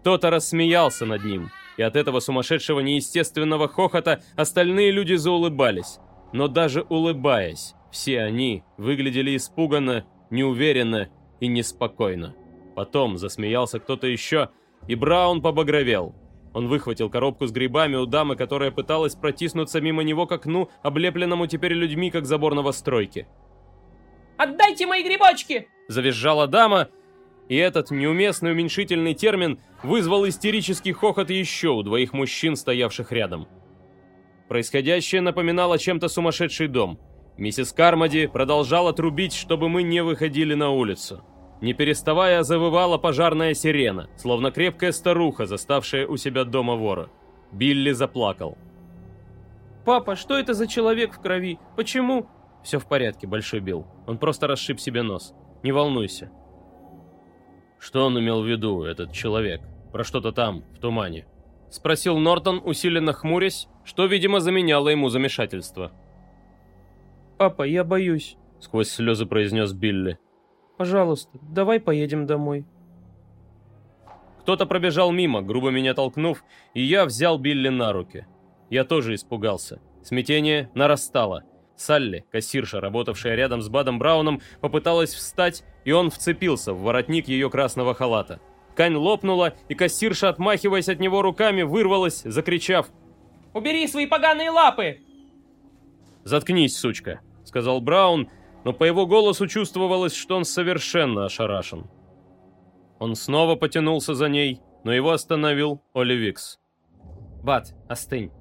Кто-то рассмеялся над ним, и от этого сумасшедшего неестественного хохота остальные люди заулыбались. Но даже улыбаясь, все они выглядели испуганно, неуверенно и неспокойно. Потом засмеялся кто-то еще, и Браун побагровел. Он выхватил коробку с грибами у дамы, которая пыталась протиснуться мимо него к окну, облепленному теперь людьми, как забор новостройки. «Отдайте мои грибочки!» — завизжала дама, и этот неуместный уменьшительный термин вызвал истерический хохот еще у двоих мужчин, стоявших рядом. Происходящее напоминало чем-то сумасшедший дом. Миссис Кармоди продолжала трубить, чтобы мы не выходили на улицу. Не переставая, завывала пожарная сирена, словно крепкая старуха, заставшая у себя дома вора. Билли заплакал. «Папа, что это за человек в крови? Почему?» «Все в порядке, Большой Билл. Он просто расшиб себе нос. Не волнуйся». «Что он имел в виду, этот человек? Про что-то там, в тумане?» Спросил Нортон, усиленно хмурясь, что, видимо, заменяло ему замешательство. «Папа, я боюсь», — сквозь слезы произнес Билли. Пожалуйста, давай поедем домой. Кто-то пробежал мимо, грубо меня толкнув, и я взял Билли на руки. Я тоже испугался. Смятение нарастало. Салли, кассирша, работавшая рядом с Бадом Брауном, попыталась встать, и он вцепился в воротник ее красного халата. Ткань лопнула, и кассирша, отмахиваясь от него руками, вырвалась, закричав. «Убери свои поганые лапы!» «Заткнись, сучка», — сказал Браун, но по его голосу чувствовалось, что он совершенно ошарашен. Он снова потянулся за ней, но его остановил Оливикс. «Бат, остынь!»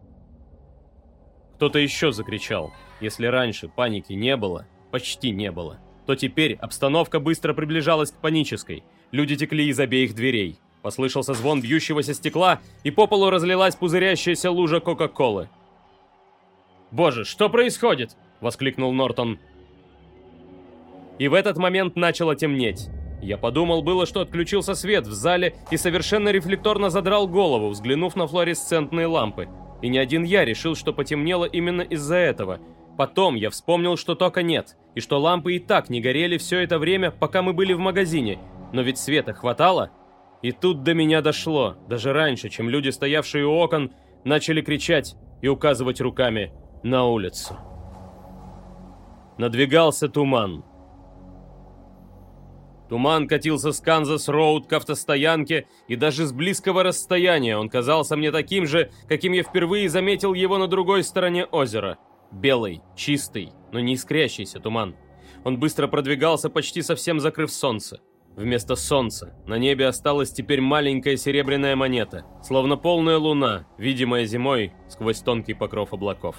Кто-то еще закричал. Если раньше паники не было, почти не было, то теперь обстановка быстро приближалась к панической. Люди текли из обеих дверей. Послышался звон бьющегося стекла, и по полу разлилась пузырящаяся лужа Кока-Колы. «Боже, что происходит?» — воскликнул Нортон. И в этот момент начало темнеть. Я подумал было, что отключился свет в зале и совершенно рефлекторно задрал голову, взглянув на флуоресцентные лампы. И не один я решил, что потемнело именно из-за этого. Потом я вспомнил, что тока нет, и что лампы и так не горели все это время, пока мы были в магазине. Но ведь света хватало. И тут до меня дошло, даже раньше, чем люди, стоявшие у окон, начали кричать и указывать руками на улицу. Надвигался туман. Туман катился с Канзас-Роуд к автостоянке, и даже с близкого расстояния он казался мне таким же, каким я впервые заметил его на другой стороне озера. Белый, чистый, но не искрящийся туман. Он быстро продвигался, почти совсем закрыв солнце. Вместо солнца на небе осталась теперь маленькая серебряная монета, словно полная луна, видимая зимой сквозь тонкий покров облаков.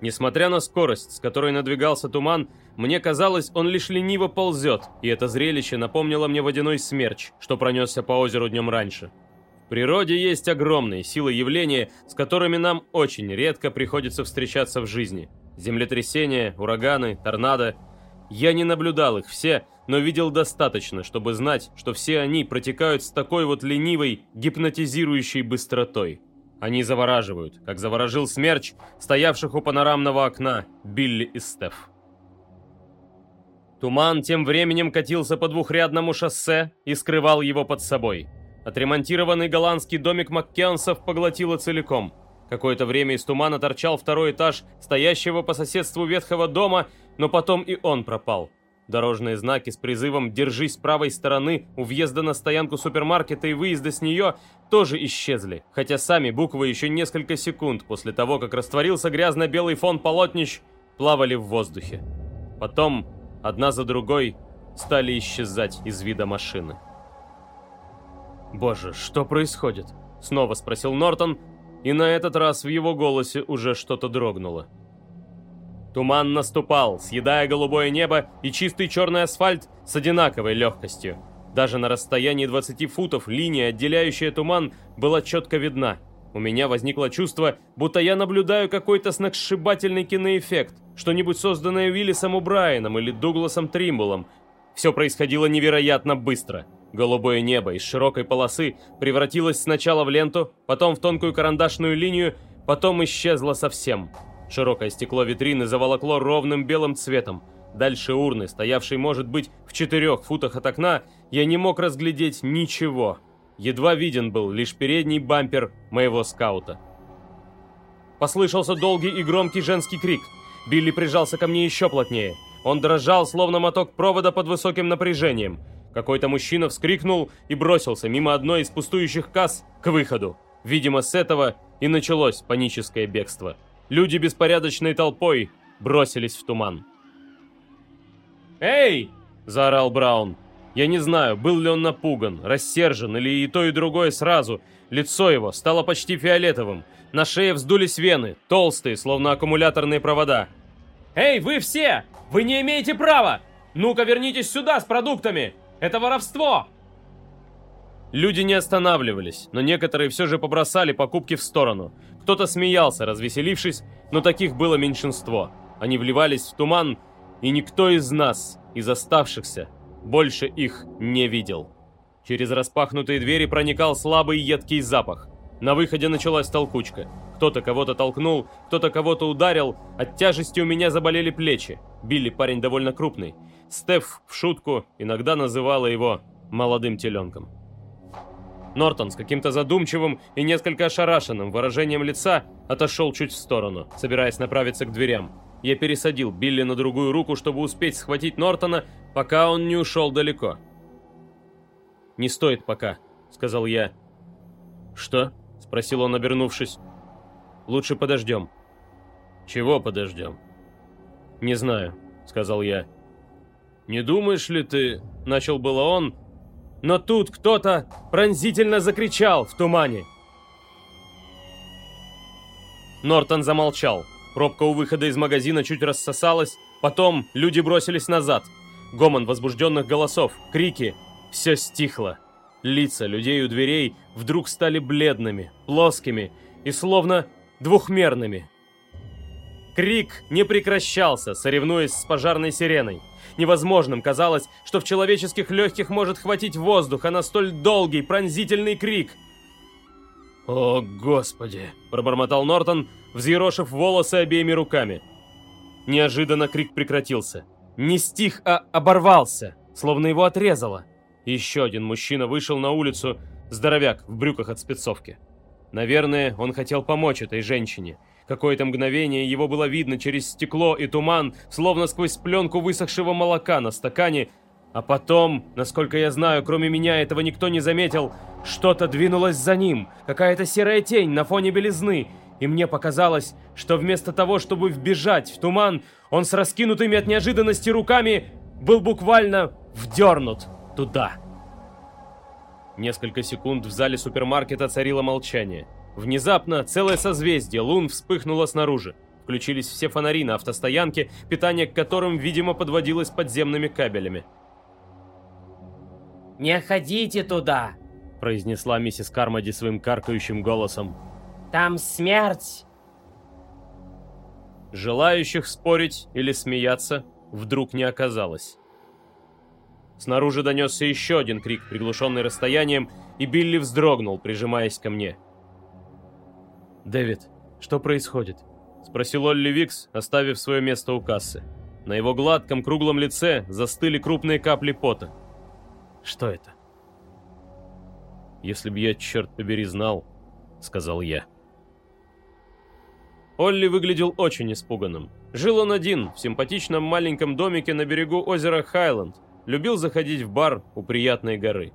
Несмотря на скорость, с которой надвигался туман, мне казалось, он лишь лениво ползет, и это зрелище напомнило мне водяной смерч, что пронесся по озеру днем раньше. Природе есть огромные силы явления, с которыми нам очень редко приходится встречаться в жизни. Землетрясения, ураганы, торнадо. Я не наблюдал их все, но видел достаточно, чтобы знать, что все они протекают с такой вот ленивой, гипнотизирующей быстротой. Они завораживают, как заворожил смерч, стоявших у панорамного окна Билли и Стеф. Туман тем временем катился по двухрядному шоссе и скрывал его под собой. Отремонтированный голландский домик Маккенсов поглотило целиком. Какое-то время из тумана торчал второй этаж стоящего по соседству ветхого дома, но потом и он пропал. Дорожные знаки с призывом «Держись с правой стороны» у въезда на стоянку супермаркета и выезда с нее тоже исчезли, хотя сами буквы еще несколько секунд после того, как растворился грязно-белый фон полотнищ, плавали в воздухе. Потом, одна за другой, стали исчезать из вида машины. «Боже, что происходит?» — снова спросил Нортон, и на этот раз в его голосе уже что-то дрогнуло. Туман наступал, съедая голубое небо и чистый черный асфальт с одинаковой легкостью. Даже на расстоянии 20 футов линия, отделяющая туман, была четко видна. У меня возникло чувство, будто я наблюдаю какой-то сногсшибательный киноэффект, что-нибудь созданное Уиллисом Убрайеном или Дугласом Тримблом. Все происходило невероятно быстро. Голубое небо из широкой полосы превратилось сначала в ленту, потом в тонкую карандашную линию, потом исчезло совсем. Широкое стекло витрины заволокло ровным белым цветом. Дальше урны, стоявшей, может быть, в четырех футах от окна, я не мог разглядеть ничего. Едва виден был лишь передний бампер моего скаута. Послышался долгий и громкий женский крик. Билли прижался ко мне еще плотнее. Он дрожал, словно моток провода под высоким напряжением. Какой-то мужчина вскрикнул и бросился мимо одной из пустующих касс к выходу. Видимо, с этого и началось паническое бегство. Люди беспорядочной толпой бросились в туман. «Эй!» – заорал Браун. Я не знаю, был ли он напуган, рассержен или и то, и другое сразу. Лицо его стало почти фиолетовым. На шее вздулись вены, толстые, словно аккумуляторные провода. «Эй, вы все! Вы не имеете права! Ну-ка вернитесь сюда с продуктами! Это воровство!» Люди не останавливались, но некоторые все же побросали покупки в сторону. Кто-то смеялся, развеселившись, но таких было меньшинство. Они вливались в туман, и никто из нас, из оставшихся, больше их не видел. Через распахнутые двери проникал слабый едкий запах. На выходе началась толкучка. Кто-то кого-то толкнул, кто-то кого-то ударил. От тяжести у меня заболели плечи. Билли парень довольно крупный. Стеф в шутку иногда называла его молодым теленком. Нортон с каким-то задумчивым и несколько ошарашенным выражением лица отошел чуть в сторону, собираясь направиться к дверям. Я пересадил Билли на другую руку, чтобы успеть схватить Нортона, пока он не ушел далеко. «Не стоит пока», — сказал я. «Что?» — спросил он, обернувшись. «Лучше подождем». «Чего подождем?» «Не знаю», — сказал я. «Не думаешь ли ты...» — начал было он, но тут кто-то пронзительно закричал в тумане. Нортон замолчал. Пробка у выхода из магазина чуть рассосалась, потом люди бросились назад. Гомон возбужденных голосов, крики. Все стихло. Лица людей у дверей вдруг стали бледными, плоскими и словно двухмерными. Крик не прекращался, соревнуясь с пожарной сиреной. Невозможным казалось, что в человеческих легких может хватить воздуха на столь долгий пронзительный крик. «О, Господи!» – пробормотал Нортон, взъерошив волосы обеими руками. Неожиданно крик прекратился. Не стих, а оборвался, словно его отрезало. Еще один мужчина вышел на улицу, здоровяк в брюках от спецовки. Наверное, он хотел помочь этой женщине – Какое-то мгновение его было видно через стекло и туман, словно сквозь пленку высохшего молока на стакане, а потом, насколько я знаю, кроме меня этого никто не заметил, что-то двинулось за ним, какая-то серая тень на фоне белизны, и мне показалось, что вместо того, чтобы вбежать в туман, он с раскинутыми от неожиданности руками был буквально вдернут туда. Несколько секунд в зале супермаркета царило молчание. Внезапно целое созвездие лун вспыхнуло снаружи. Включились все фонари на автостоянке, питание к которым, видимо, подводилось подземными кабелями. «Не ходите туда!» — произнесла миссис Кармоди своим каркающим голосом. «Там смерть!» Желающих спорить или смеяться вдруг не оказалось. Снаружи донесся еще один крик, приглушенный расстоянием, и Билли вздрогнул, прижимаясь ко мне. — «Дэвид, что происходит?» — спросил Олли Викс, оставив свое место у кассы. На его гладком круглом лице застыли крупные капли пота. «Что это?» «Если бы я, черт побери, знал», — сказал я. Олли выглядел очень испуганным. Жил он один, в симпатичном маленьком домике на берегу озера Хайленд. Любил заходить в бар у приятной горы.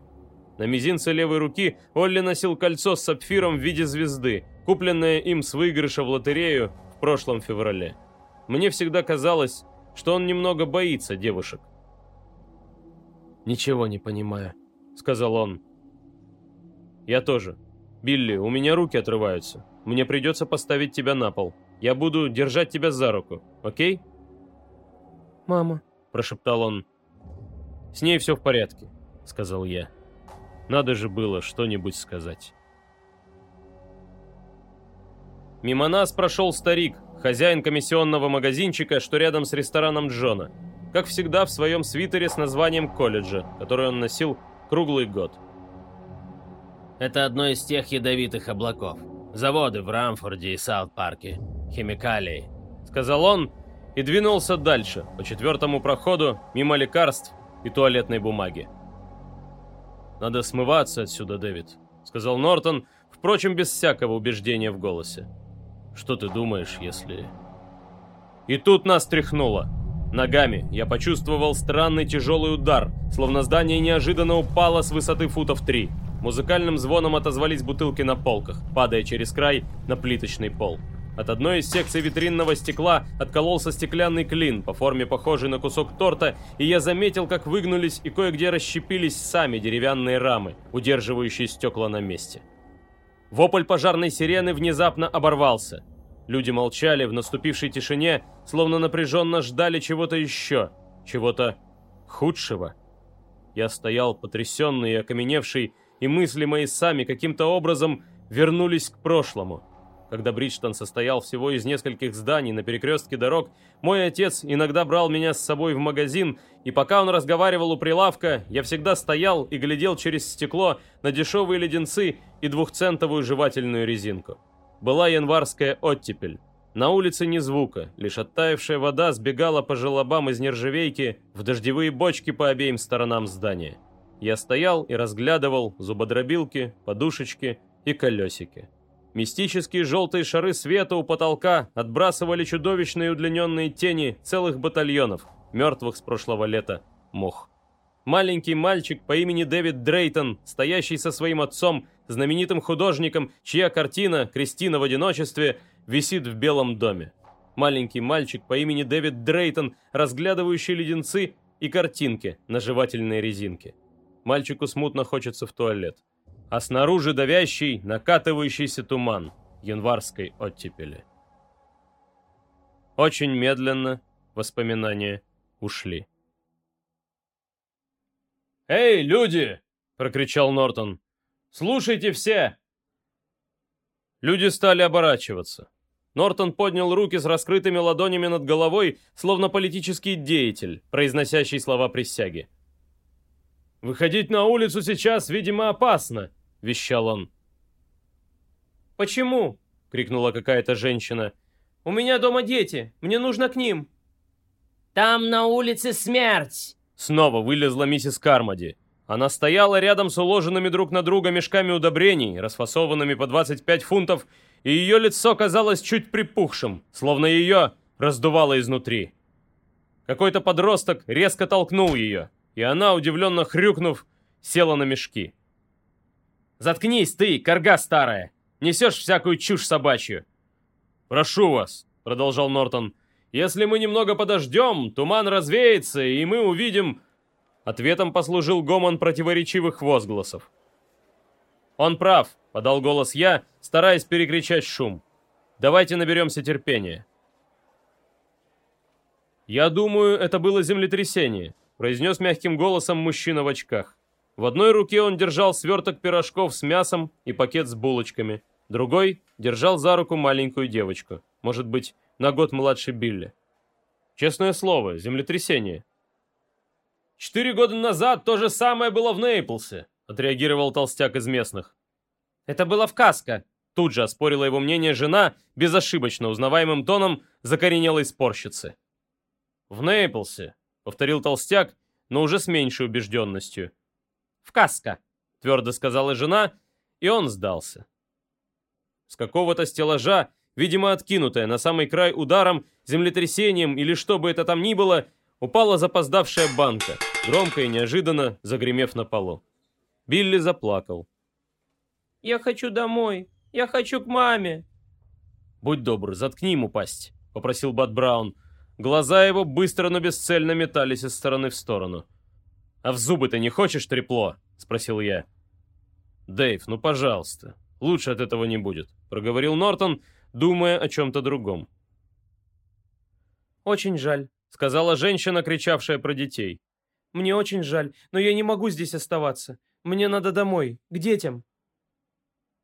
На мизинце левой руки Олли носил кольцо с сапфиром в виде звезды, купленное им с выигрыша в лотерею в прошлом феврале. Мне всегда казалось, что он немного боится девушек. «Ничего не понимаю», — сказал он. «Я тоже. Билли, у меня руки отрываются. Мне придется поставить тебя на пол. Я буду держать тебя за руку, окей?» «Мама», — прошептал он. «С ней все в порядке», — сказал я. Надо же было что-нибудь сказать. Мимо нас прошел старик, хозяин комиссионного магазинчика, что рядом с рестораном Джона. Как всегда, в своем свитере с названием колледжа, который он носил круглый год. Это одно из тех ядовитых облаков. Заводы в Рамфорде и Саут-Парке. Химикалии. сказал он и двинулся дальше, по четвертому проходу, мимо лекарств и туалетной бумаги. «Надо смываться отсюда, Дэвид», — сказал Нортон, впрочем, без всякого убеждения в голосе. «Что ты думаешь, если...» И тут нас тряхнуло. Ногами я почувствовал странный тяжелый удар, словно здание неожиданно упало с высоты футов три. Музыкальным звоном отозвались бутылки на полках, падая через край на плиточный пол. От одной из секций витринного стекла откололся стеклянный клин, по форме похожий на кусок торта, и я заметил, как выгнулись и кое-где расщепились сами деревянные рамы, удерживающие стекла на месте. Вопль пожарной сирены внезапно оборвался. Люди молчали в наступившей тишине, словно напряженно ждали чего-то еще, чего-то худшего. Я стоял потрясенный и окаменевший, и мысли мои сами каким-то образом вернулись к прошлому. Когда Бриджтон состоял всего из нескольких зданий на перекрестке дорог, мой отец иногда брал меня с собой в магазин, и пока он разговаривал у прилавка, я всегда стоял и глядел через стекло на дешевые леденцы и двухцентовую жевательную резинку. Была январская оттепель. На улице ни звука, лишь оттаившая вода сбегала по желобам из нержавейки в дождевые бочки по обеим сторонам здания. Я стоял и разглядывал зубодробилки, подушечки и колесики. Мистические желтые шары света у потолка отбрасывали чудовищные удлиненные тени целых батальонов, мертвых с прошлого лета, мох. Маленький мальчик по имени Дэвид Дрейтон, стоящий со своим отцом, знаменитым художником, чья картина «Кристина в одиночестве» висит в Белом доме. Маленький мальчик по имени Дэвид Дрейтон, разглядывающий леденцы и картинки на жевательной резинке. Мальчику смутно хочется в туалет а снаружи давящий, накатывающийся туман январской оттепели. Очень медленно воспоминания ушли. «Эй, люди!» — прокричал Нортон. «Слушайте все!» Люди стали оборачиваться. Нортон поднял руки с раскрытыми ладонями над головой, словно политический деятель, произносящий слова присяги. «Выходить на улицу сейчас, видимо, опасно», — вещал он. «Почему?» — крикнула какая-то женщина. «У меня дома дети, мне нужно к ним». «Там на улице смерть!» Снова вылезла миссис Кармоди. Она стояла рядом с уложенными друг на друга мешками удобрений, расфасованными по 25 фунтов, и ее лицо казалось чуть припухшим, словно ее раздувало изнутри. Какой-то подросток резко толкнул ее, и она, удивленно хрюкнув, села на мешки. «Заткнись ты, корга старая! Несешь всякую чушь собачью!» «Прошу вас», — продолжал Нортон, — «если мы немного подождем, туман развеется, и мы увидим...» Ответом послужил гомон противоречивых возгласов. «Он прав», — подал голос я, стараясь перекричать шум. «Давайте наберемся терпения». «Я думаю, это было землетрясение», — произнес мягким голосом мужчина в очках. В одной руке он держал сверток пирожков с мясом и пакет с булочками. Другой держал за руку маленькую девочку. Может быть, на год младше Билли. Честное слово, землетрясение. «Четыре года назад то же самое было в Нейплсе», — отреагировал толстяк из местных. «Это было в Каско», — тут же оспорила его мнение жена, безошибочно узнаваемым тоном закоренелой спорщицы. «В Нейплсе», — повторил толстяк, но уже с меньшей убежденностью в Каско», — твердо сказала жена, и он сдался. С какого-то стеллажа, видимо откинутая на самый край ударом, землетрясением или что бы это там ни было, упала запоздавшая банка, громко и неожиданно загремев на полу. Билли заплакал. «Я хочу домой! Я хочу к маме!» «Будь добр, заткни ему пасть», — попросил Бат Браун. Глаза его быстро, но бесцельно метались из стороны в сторону. «А в зубы ты не хочешь трепло?» — спросил я. «Дэйв, ну пожалуйста, лучше от этого не будет», — проговорил Нортон, думая о чем-то другом. «Очень жаль», — сказала женщина, кричавшая про детей. «Мне очень жаль, но я не могу здесь оставаться. Мне надо домой, к детям».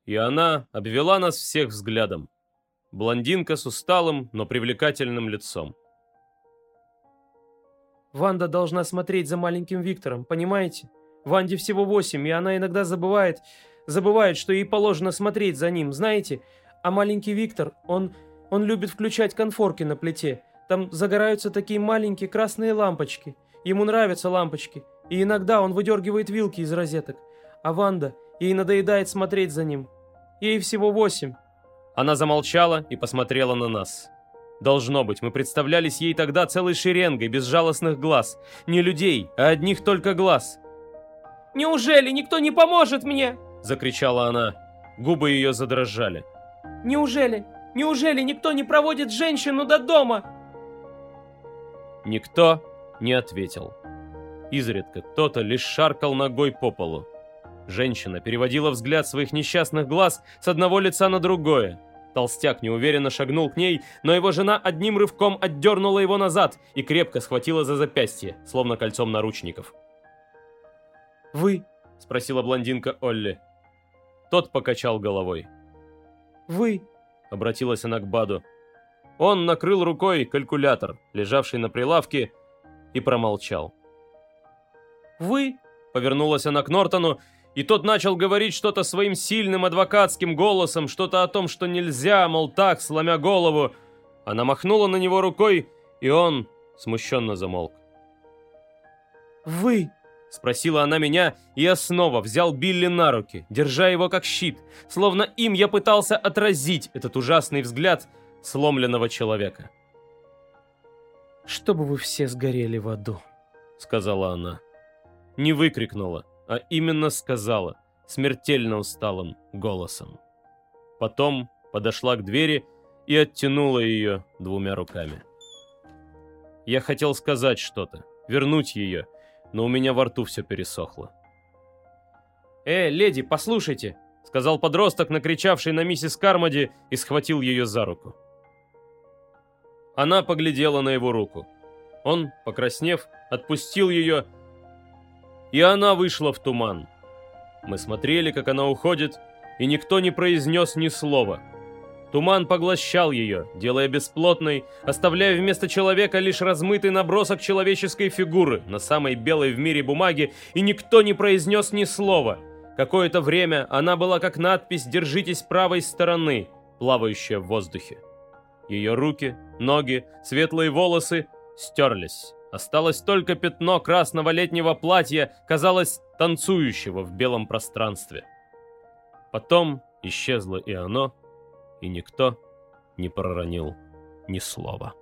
И она обвела нас всех взглядом. Блондинка с усталым, но привлекательным лицом. Ванда должна смотреть за маленьким Виктором, понимаете? Ванде всего восемь, и она иногда забывает, забывает, что ей положено смотреть за ним, знаете? А маленький Виктор, он, Он любит включать конфорки на плите. Там загораются такие маленькие красные лампочки. Ему нравятся лампочки. И иногда он выдергивает вилки из розеток. А Ванда, ей надоедает смотреть за ним. Ей всего восемь. Она замолчала и посмотрела на нас. Должно быть, мы представлялись ей тогда целой шеренгой безжалостных глаз. Не людей, а одних только глаз. «Неужели никто не поможет мне?» — закричала она. Губы ее задрожали. «Неужели? Неужели никто не проводит женщину до дома?» Никто не ответил. Изредка кто-то лишь шаркал ногой по полу. Женщина переводила взгляд своих несчастных глаз с одного лица на другое. Толстяк неуверенно шагнул к ней, но его жена одним рывком отдернула его назад и крепко схватила за запястье, словно кольцом наручников. «Вы?» — спросила блондинка Олли. Тот покачал головой. «Вы?» — обратилась она к Баду. Он накрыл рукой калькулятор, лежавший на прилавке, и промолчал. «Вы?» — повернулась она к Нортону, и тот начал говорить что-то своим сильным адвокатским голосом, что-то о том, что нельзя, мол, так, сломя голову. Она махнула на него рукой, и он смущенно замолк. «Вы?» — спросила она меня, и я снова взял Билли на руки, держа его как щит, словно им я пытался отразить этот ужасный взгляд сломленного человека. «Чтобы вы все сгорели в аду», — сказала она. Не выкрикнула, а именно сказала, смертельно усталым голосом. Потом подошла к двери и оттянула ее двумя руками. Я хотел сказать что-то, вернуть ее, но у меня во рту все пересохло. «Э, леди, послушайте!» — сказал подросток, накричавший на миссис Кармоди, и схватил ее за руку. Она поглядела на его руку. Он, покраснев, отпустил ее и она вышла в туман. Мы смотрели, как она уходит, и никто не произнес ни слова. Туман поглощал ее, делая бесплотной, оставляя вместо человека лишь размытый набросок человеческой фигуры на самой белой в мире бумаге, и никто не произнес ни слова. Какое-то время она была как надпись «Держитесь правой стороны», плавающая в воздухе. Ее руки, ноги, светлые волосы стерлись. Осталось только пятно красного летнего платья, казалось, танцующего в белом пространстве. Потом исчезло и оно, и никто не проронил ни слова.